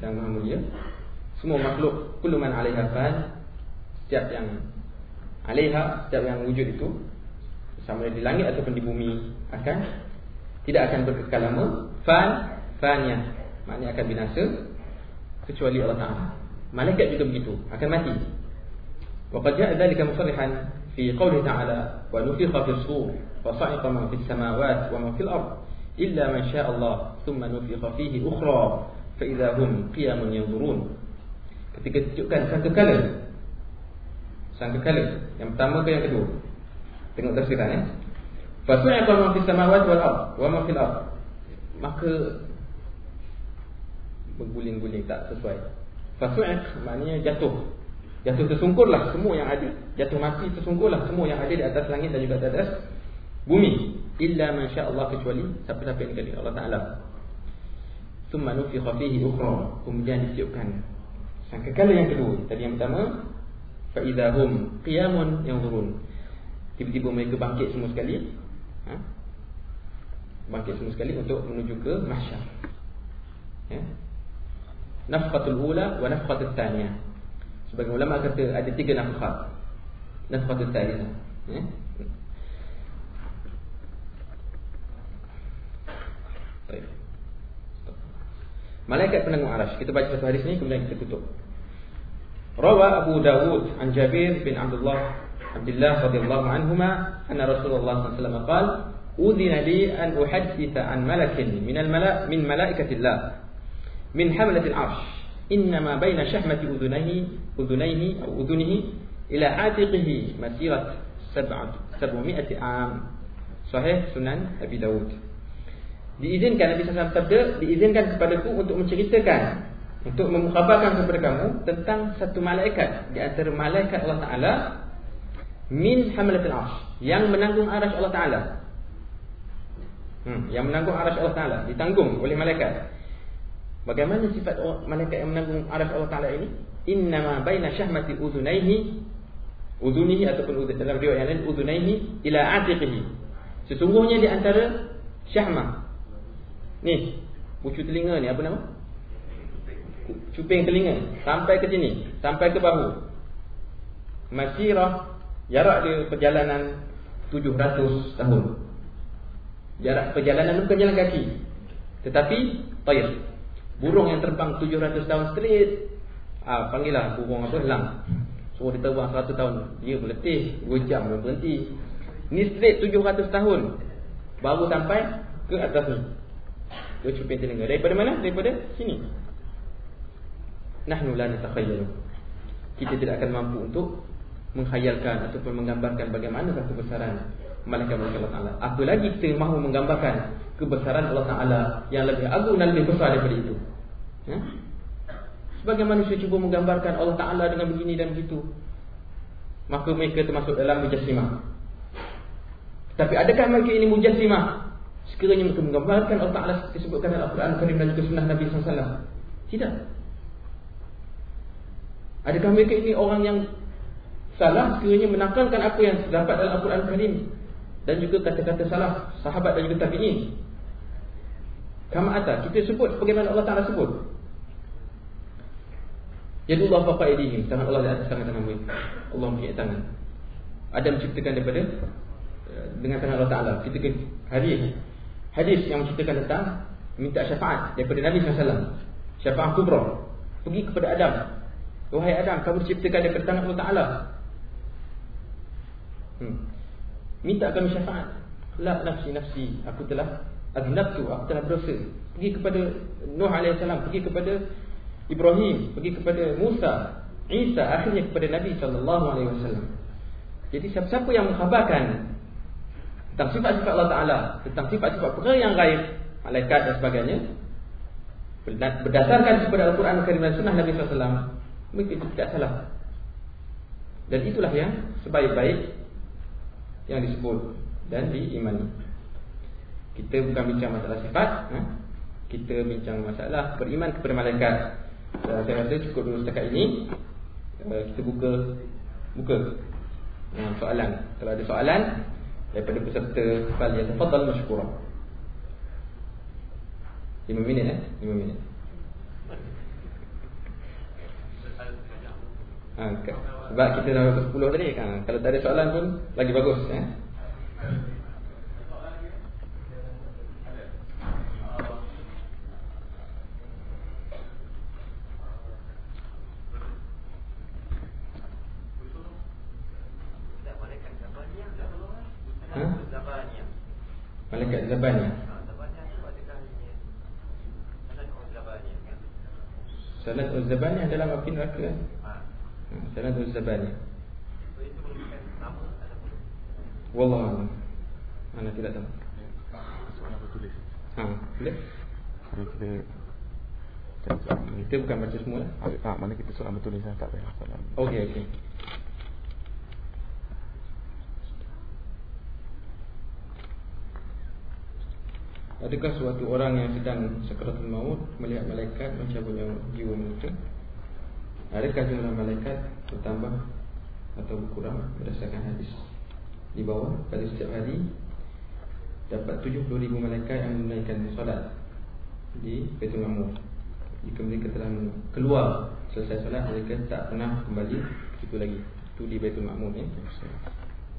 yang maha mulia. Semua makhluk kullu man 'alaiha fan setiap yang aleha, setiap yang wujud itu sama ada di langit ataupun di bumi akan tidak akan berkekal lama. Fan fanya. Maknanya akan binasa kecuali Allah Taala. Malaikat juga begitu akan mati. Wa qad ja'a dhalika musarrihan fi qouli ta'ala wa nufikha fi as-sur fa sa'iqa man fi as-samawati wa man fi al-ard illa man syaa Allah thumma nufikha fihi ukhra fa idza hum qiyamun yanzurun. Ketika ditunjukkan satu kala sangka kala yang pertama ke yang kedua Tengok tafsiran ya. Fasu'iqa ma fis samawati wal ard wa ma fil ard. Maka berguling-guling tak sesuai. Fasu'iq maknanya jatuh. Jatuh tersungkurlah semua yang ada. Jatuh mati tersungkurlah semua yang ada di atas langit dan juga di atas bumi. Illa man Allah kecuali siapa-siapa yang dikali Allah Ta'ala. Thumma nufikha fihi ukhra. Kemudian ditiupkan. Sangkakala yang kedua. Tadi yang pertama. Fa'idhahum qiyamun yang turun. Tiba-tiba mereka bangkit semua sekali ha? Bangkit semua sekali untuk menuju ke mahsyar ya? Nafqatul ula wa nafqatul tanya Sebagai ulama kata ada tiga nafqat Nafqatul tanya ya? Malaikat penanggung arash Kita baca satu hadis ni kemudian kita tutup Rawa Abu Dawud An Jabir bin Abdullah عبد الله رضي الله عنهما أن رسول الله صلى الله عليه وسلم قال أذن لي أن أحدث عن ملك من الملائكة من ملائكة الله من حملة العرش. إنما بين شحمة أذنيه أذنيه أو أذنه إلى عاتقه مسيرة سبعة سبعمائة عام. صحيح سنن أبي داود. Diizinkan Nabi SAW sabda diizinkan kepadaku untuk menceritakan untuk memukhabarkan kepada kamu tentang satu malaikat. Di antara malaikat Allah Taala min hamlatil arsh yang menanggung arasy Allah taala. Hmm yang menanggung arasy Allah taala ditanggung oleh malaikat. Bagaimana sifat malaikat yang menanggung arasy Allah taala ini? Innama baina syahmati udhunaihi udhunihi ataupun udhun dalam riwayat yang lain udhunaihi ila atiqihi. Sesungguhnya di antara syahmah. Ni pucu telinga ni apa nama cuping telinga. Sampai ke sini. Sampai ke bahu. Masirah Jarak dia perjalanan 700 tahun. Jarak perjalanan bukan jalan kaki. Tetapi Tayyip Burung yang terbang 700 tahun straight ah, Panggillah burung apa Lang Suruh dia terbang 100 tahun. Dia berletih 2 jam dia berhenti. Ni straight 700 tahun. Baru sampai ke atas ni. Dia cupin telinga. Daripada mana? Daripada sini Nahnu la natakhayalu Kita tidak akan mampu untuk menghayalkan ataupun menggambarkan bagaimana kebesaran malaikat-malaikat Allah Taala. Apalagi kita mahu menggambarkan kebesaran Allah Taala yang lebih agung dan lebih besar daripada itu. Ya? Sebagai manusia cuba menggambarkan Allah Taala dengan begini dan begitu, maka mereka termasuk dalam mujassimah. Tapi adakah mereka ini mujassimah? Sekiranya mereka menggambarkan Allah Taala disebutkan dalam Al-Quran Karim dan juga Sunnah Nabi SAW. Tidak. Adakah mereka ini orang yang salah sekiranya menakalkan apa yang terdapat dalam Al-Quran Karim dan juga kata-kata salah sahabat dan juga tabi'in. Kama ata kita sebut bagaimana Allah Taala sebut. Yadullah faqa aydihim, tangan Allah di atas tangan tangan mereka. Allah mempunyai tangan. Ada menciptakan daripada eh, dengan tangan Allah Taala. Kita ke hadis hadis yang menceritakan tentang minta syafaat daripada Nabi SAW Syafaat kubra. Pergi kepada Adam. Wahai Adam, kamu diciptakan daripada tangan Allah Taala. Hmm. Minta kami syafaat. La nafsi nafsi, aku telah aznabtu, aku telah berdosa. Pergi kepada Nuh salam, pergi kepada Ibrahim, pergi kepada Musa, Isa, akhirnya kepada Nabi wasallam. Jadi siapa-siapa yang mengkhabarkan tentang sifat-sifat Allah Taala, tentang sifat-sifat perkara yang gaib, malaikat dan sebagainya, berdasarkan kepada Al-Quran dan Sunnah Nabi wasallam, mungkin tidak salah. Dan itulah yang sebaik-baik yang disebut dan diimani. Kita bukan bincang masalah sifat, ha? kita bincang masalah beriman kepada malaikat. Dan saya rasa cukup dulu setakat ini. Uh, kita buka buka uh, soalan. Kalau ada soalan daripada peserta tafadhal masykurah. 5 minit eh? 5 minit. Ha, sebab kita dah ke 10 tadi kan. Kalau tak ada soalan pun lagi bagus eh. Malaikat Zabania Sanad Zabania dalam api neraka Sanad Zabania Wallahu Mana tidak tahu.
Soalan apa tulis?
Ha, boleh?
Kalau kita
Kita bukan baca semua lah.
Ah, mana kita soalan betul ni saya tak payah soalan.
Okey, okey. Adakah suatu orang yang sedang sekaratul maut melihat malaikat mencabut nyawa jiwa mereka? Adakah jumlah malaikat bertambah atau berkurang berdasarkan hadis? Di bawah pada setiap hari dapat 70 ribu malaikat yang menunaikan solat di Baitul Ma'mur. Jika mereka telah keluar selesai solat mereka tak pernah kembali itu lagi. Itu di Baitul Ma'mur ya.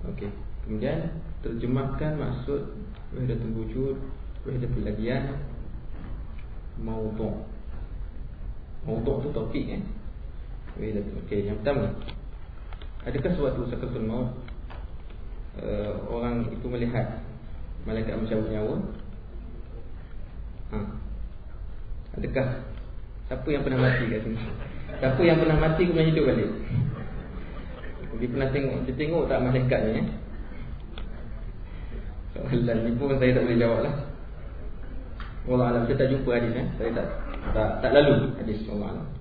Okey. Kemudian terjemahkan maksud wahdatul wujud Wahdatul Adiyan Maudhu' Maudhu' tu topik eh Wahdatul Okey, yang pertama Adakah suatu sakratul maut uh, Orang itu melihat Malaikat mencabut nyawa? Ha. Adakah Siapa yang pernah mati kat sini? Siapa yang pernah mati kemudian hidup balik? Dia pernah tengok Dia tengok tak malaikat ni eh? Soalan ni pun saya tak boleh jawab lah. Allah Alam saya tak jumpa hadis eh? Saya tak tak, tak lalu hadis Allah Alam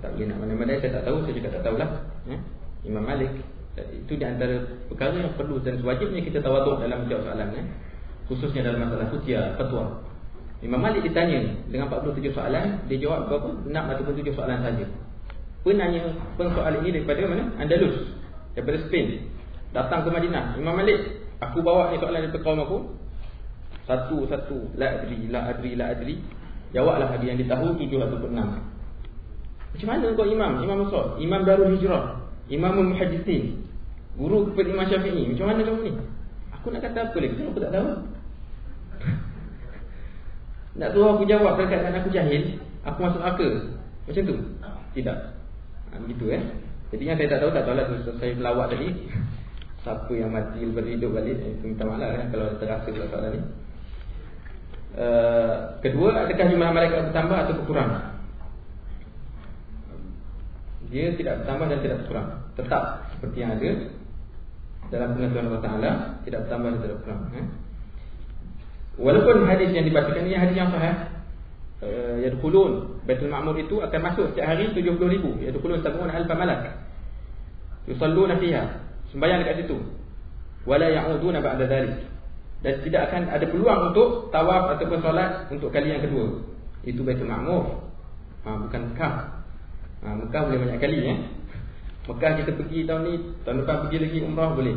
Tak boleh nak mana-mana Saya tak tahu Saya juga tak tahulah eh? Imam Malik Itu di antara perkara yang perlu Dan sewajibnya kita tawaduk dalam jawab soalan eh? Khususnya dalam masalah kutia Fatwa Imam Malik ditanya Dengan 47 soalan Dia jawab berapa? 6 ataupun 7 soalan saja. Penanya Pensoalan ini daripada mana? Andalus Daripada Spain Datang ke Madinah Imam Malik Aku bawa ni soalan daripada kaum aku satu-satu la adri la adri la adri jawablah ada yang ditahu tujuh ataupun enam macam mana kau imam? Imam besar imam darul hijrah imam muhaddisin guru kepada imam syafi'i. Macam mana kamu ni? Aku nak kata apa lagi? Aku tak tahu? Nak suruh aku jawab perkataan aku jahil aku masuk akal macam tu? Tidak. Ha, begitu eh? Jadi yang saya tak tahu tak tahu lah saya melawak tadi. Siapa yang mati berhidup balik eh, minta maaf lah eh, kalau terasa pula soalan ni. Eh, kedua, adakah jumlah malaikat bertambah atau berkurang? Dia tidak bertambah dan tidak berkurang. Tetap seperti yang ada dalam pengetahuan Allah Taala, tidak bertambah dan tidak berkurang. Eh? Walaupun hadis yang dibacakan ini hadis yang sahih, uh, yadkhulun Baitul Ma'mur itu akan masuk setiap hari 70 ribu yadkhulun sab'un alfa malak yusalluna fiha sembahyang dekat situ wala ya'uduna ba'da dhalik dan tidak akan ada peluang untuk tawaf ataupun solat untuk kali yang kedua. Itu Baitul Ma'mur. Ha, bukan Mekah. Ha, Mekah boleh banyak kali ya. Mekah kita pergi tahun ni, tahun depan pergi lagi umrah boleh.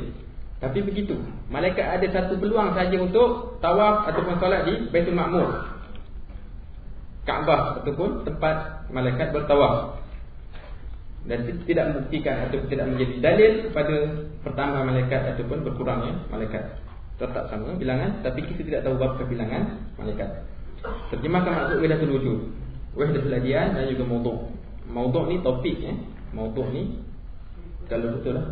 Tapi begitu. Malaikat ada satu peluang saja untuk tawaf ataupun solat di Baitul Ma'mur. Kaabah ataupun tempat malaikat bertawaf. Dan tidak membuktikan ataupun tidak menjadi dalil pada pertama malaikat ataupun berkurangnya malaikat tetap sama bilangan tapi kita tidak tahu berapa bilangan malaikat. Terjemahkan maksud wahdatul wujud. Wahdatul adiyan dan juga maudhu'. Maudhu' ni topik ya. Maudhu' ni kalau betul lah.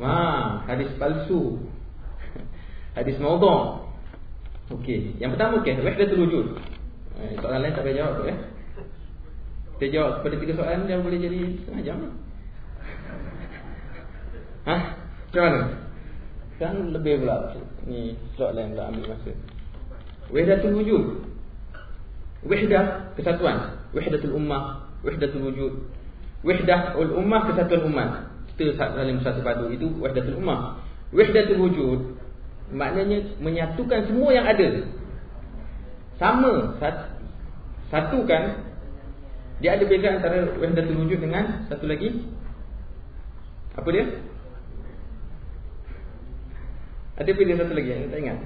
Wah, hadis palsu. hadis maudhu'. Okey, yang pertama okey, wahdatul wujud. Eh, soalan lain tak payah jawab tu ya. Kita jawab kepada tiga soalan dia boleh jadi setengah jam. Ha? Macam mana? Kan lebih pula Ni soalan pula ambil masa Wahdatul wujud Wahdah kesatuan Wahdatul ummah Wahdatul wujud. Wahdah ummah kesatuan umat Kita saling bersatu padu Itu wahdatul ummah. Wahdatul wujud Maknanya menyatukan semua yang ada. Sama Satu kan Dia ada beza antara Wahdatul wujud dengan Satu lagi? Apa dia? Ada pilih satu lagi yang tak ingat.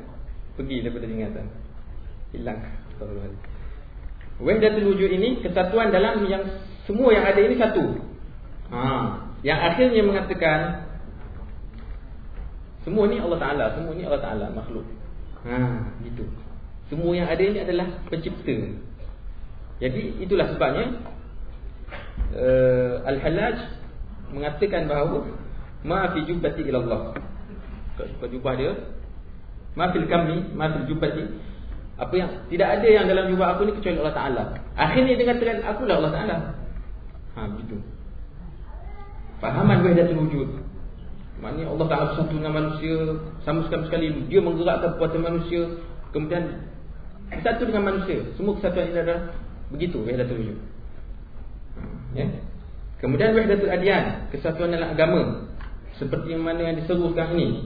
Pergi daripada ingatan. Hilang Wahdatul wujud ini Kesatuan dalam yang Semua yang ada ini satu. Ha. Yang akhirnya mengatakan Semua ni Allah Ta'ala Semua ni Allah Ta'ala makhluk. Ha, gitu. Semua yang ada ini adalah Pencipta. Jadi itulah sebabnya uh, Al-Halaj Mengatakan bahawa Ma'afi jubbati ilallah. Kat jubah dia. Mafil kami mafil jubati apa yang tidak ada yang dalam jubah aku ni kecuali Allah Taala. Akhirnya dia katakan aku lah Allah Taala. Ha begitu. Fahaman wahdatul wujud. Maknanya Allah Ta'ala bersatu dengan manusia Sama sekali-sekali Dia menggerakkan kekuatan manusia Kemudian Bersatu dengan manusia. Semua kesatuan ini adalah Begitu Wahdatul Wujud. Ya? Kemudian Wahdatul Adian Kesatuan dalam agama Seperti mana yang diseru sekarang ini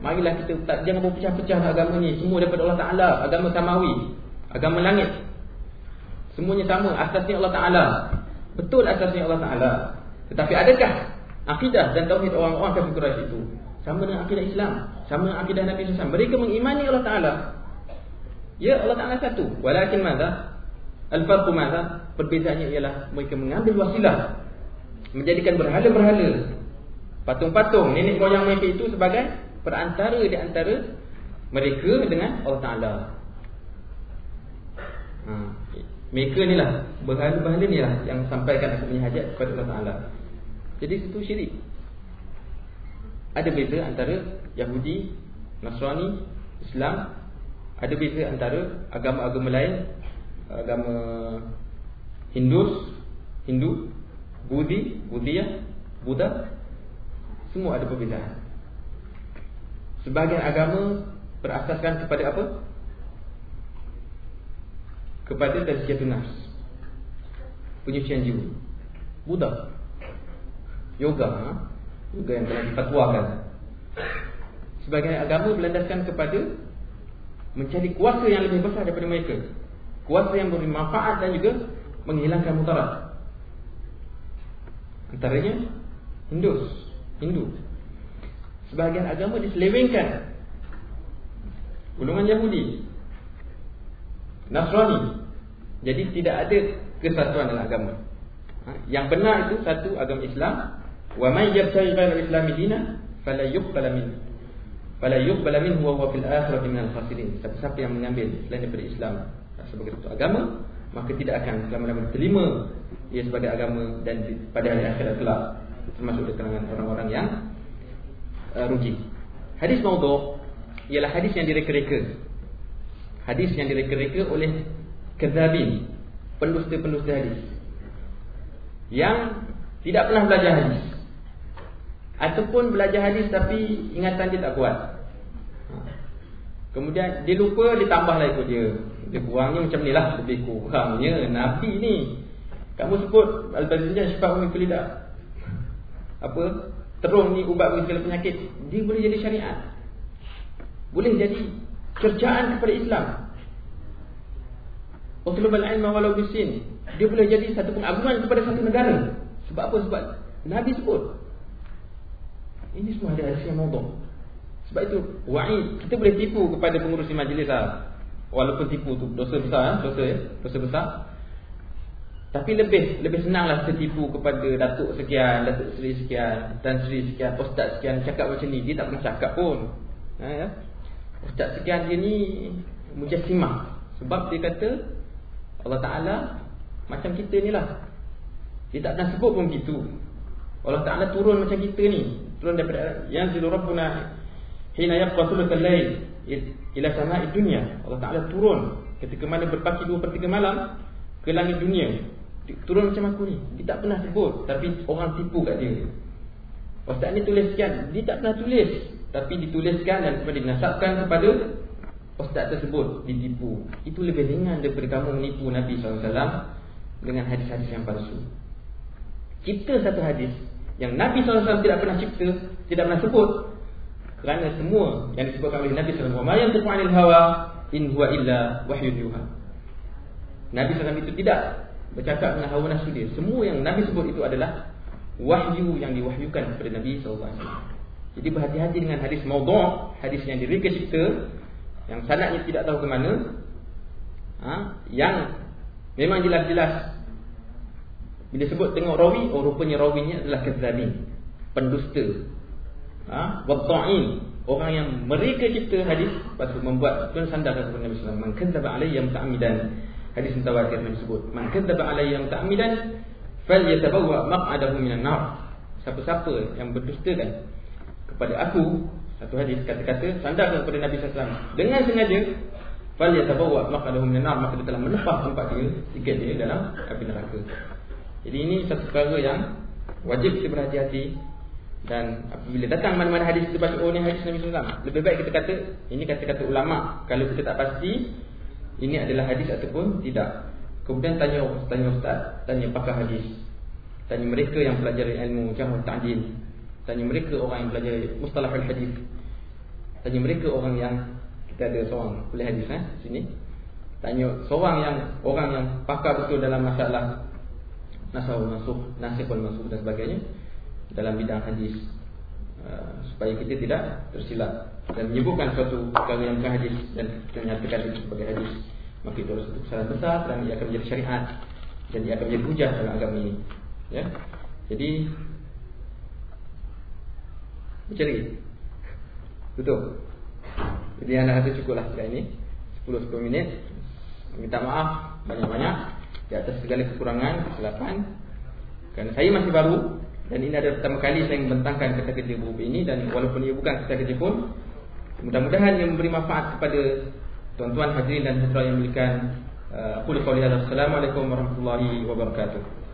Marilah kita tak, Jangan berpecah-pecah agama ni. Semua daripada Allah Ta'ala. Agama Samawi. Agama Langit. Semuanya sama. Asasnya Allah Ta'ala. Betul asasnya Allah Ta'ala. Tetapi adakah Akidah dan tauhid orang-orang kafir Quraisy itu? Sama dengan akidah Islam, sama dengan akidah Nabi SAW. Mereka mengimani Allah Taala. Ya Allah Taala satu. Walakin mana? Al-farqu mana? Perbezaannya ialah mereka mengambil wasilah. Menjadikan berhala-berhala patung-patung nenek moyang mereka itu sebagai perantara di antara mereka dengan Allah Taala. Ha. Mereka ni lah Berhala-berhala ni lah Yang sampaikan aku punya hajat kepada Allah Ta'ala jadi itu syirik. Ada beza antara Yahudi, Nasrani, Islam. Ada beza antara agama-agama lain, agama Hindus, Hindu, Budi, Buddha, Buddha. Semua ada perbezaan. Sebahagian agama berasaskan kepada apa? Kepada tazkiyatun nafs. Penyucian jiwa. Buddha yoga ha? yoga yang telah difatwakan sebagai agama berlandaskan kepada mencari kuasa yang lebih besar daripada mereka kuasa yang memberi manfaat dan juga menghilangkan mudarat antaranya Hindus Hindu. Sebahagian agama diselewengkan. Golongan Yahudi. Nasrani. Jadi tidak ada kesatuan dalam agama. Ha? yang benar itu satu agama Islam. Wa man yabtaghi ghayra al-islam dinan fala yuqbal min. Fala yuqbal minhu wa huwa fil akhirati min al-khasirin. Siapa yang mengambil selain daripada Islam sebagai satu agama, maka tidak akan selama-lamanya diterima ia sebagai agama dan pada hari akhirat kelak termasuk kalangan orang-orang yang uh, rugi. Hadis maudhu ialah hadis yang direka-reka. Hadis yang direka-reka oleh kadzabin, pendusta-pendusta hadis. Yang tidak pernah belajar hadis. Ataupun belajar hadis tapi ingatan dia tak kuat Kemudian dia lupa dia tambah lagi ikut dia Dia kurangnya macam ni lah Lebih kurangnya Nabi ni Kamu sebut Al-Baziznya syifa umi kulidah Apa Terung ni ubat bagi segala penyakit Dia boleh jadi syariat Boleh jadi Kerjaan kepada Islam Utlubal ilma walau bisin Dia boleh jadi satu pengagungan kepada satu negara Sebab apa? Sebab Nabi sebut ini semua ada rahsia maudhu. Sebab itu wa'id kita boleh tipu kepada pengurus majlis lah. Walaupun tipu tu dosa besar, eh? dosa ya, dosa besar. Tapi lebih lebih senanglah kita tipu kepada datuk sekian, datuk seri sekian, dan seri sekian, ustaz sekian cakap macam ni, dia tak pernah cakap pun. Ha, ya? Ustaz sekian dia ni mujassimah. Sebab dia kata Allah Taala macam kita ni lah. Dia tak pernah sebut pun begitu. Allah Taala turun macam kita ni turun daripada yang zilu rabbuna hina yaqwa thuluthal lail ila sama'i dunya Allah Taala turun ketika mana berbaki 2/3 malam ke langit dunia turun macam aku ni. Dia tak pernah sebut tapi orang tipu kat dia. Ustaz ni tulis sekian dia tak pernah tulis. Tapi dituliskan dan kemudian dinasabkan kepada Ustaz tersebut. Ditipu. Itu lebih ringan daripada kamu menipu Nabi SAW dengan hadis-hadis yang palsu. Kita satu hadis yang Nabi SAW tidak pernah cipta, tidak pernah sebut. Kerana semua yang disebutkan oleh Nabi SAW, "Ma yantiqu 'anil hawa in huwa illa wahyun yuha." Nabi SAW itu tidak bercakap dengan hawa nafsu dia. Semua yang Nabi sebut itu adalah wahyu yang diwahyukan kepada Nabi SAW. Jadi berhati-hati dengan hadis maudhu', hadis yang direka cipta, yang sanadnya tidak tahu ke mana. Ha? yang memang jelas-jelas bila sebut tengok rawi, oh rupanya rawinya adalah kezabin. Pendusta. Ha? Wadda'in. Orang yang mereka cipta hadis, tu membuat pun sandar kepada Nabi SAW. Man kezaba alayyam ta'amidan. Hadis mutawatir yang disebut. Man kezaba alayyam ta'amidan. Fal yatabawa maq'adahu minan nar. Siapa-siapa yang berdustakan kepada aku, satu hadis kata-kata, sandar kepada Nabi SAW. Dengan sengaja, Fal yatabawa maq'adahu minan nar. Maka dia telah menepah tempat dia, tiket dia dalam api neraka. Jadi ini satu perkara yang wajib kita berhati-hati Dan apabila datang mana-mana hadis kita baca oh ni hadis Nabi SAW Lebih baik kita kata ini kata-kata ulama Kalau kita tak pasti ini adalah hadis ataupun tidak. Kemudian tanya tanya ustaz, tanya pakar hadis. Tanya mereka yang pelajari ilmu jahat ta'dil. Tanya mereka orang yang pelajari mustalah al-hadis Tanya mereka orang yang Kita ada seorang kuliah hadis eh, sini. Tanya seorang yang Orang yang pakar betul dalam masalah Nasah masuk, nasih masuk dan sebagainya dalam bidang hadis. Uh, supaya kita tidak tersilap dan menyebutkan suatu perkara yang bukan hadis dan menyatakan itu sebagai hadis. Maka itu adalah satu kesalahan besar dan ia akan menjadi syariat. Dan ia akan menjadi hujah dalam agama ini. Ya? Jadi macam lagi betul. Jadi anda rasa cukuplah sekarang ini. 10-10 minit. Minta maaf banyak-banyak di atas segala kekurangan kesilapan kerana saya masih baru dan ini adalah pertama kali saya membentangkan kata kerja buku ini dan walaupun ia bukan kata kerja pun mudah-mudahan ia memberi manfaat kepada tuan-tuan hadirin dan hadirat yang memiliki uh, Assalamualaikum warahmatullahi wabarakatuh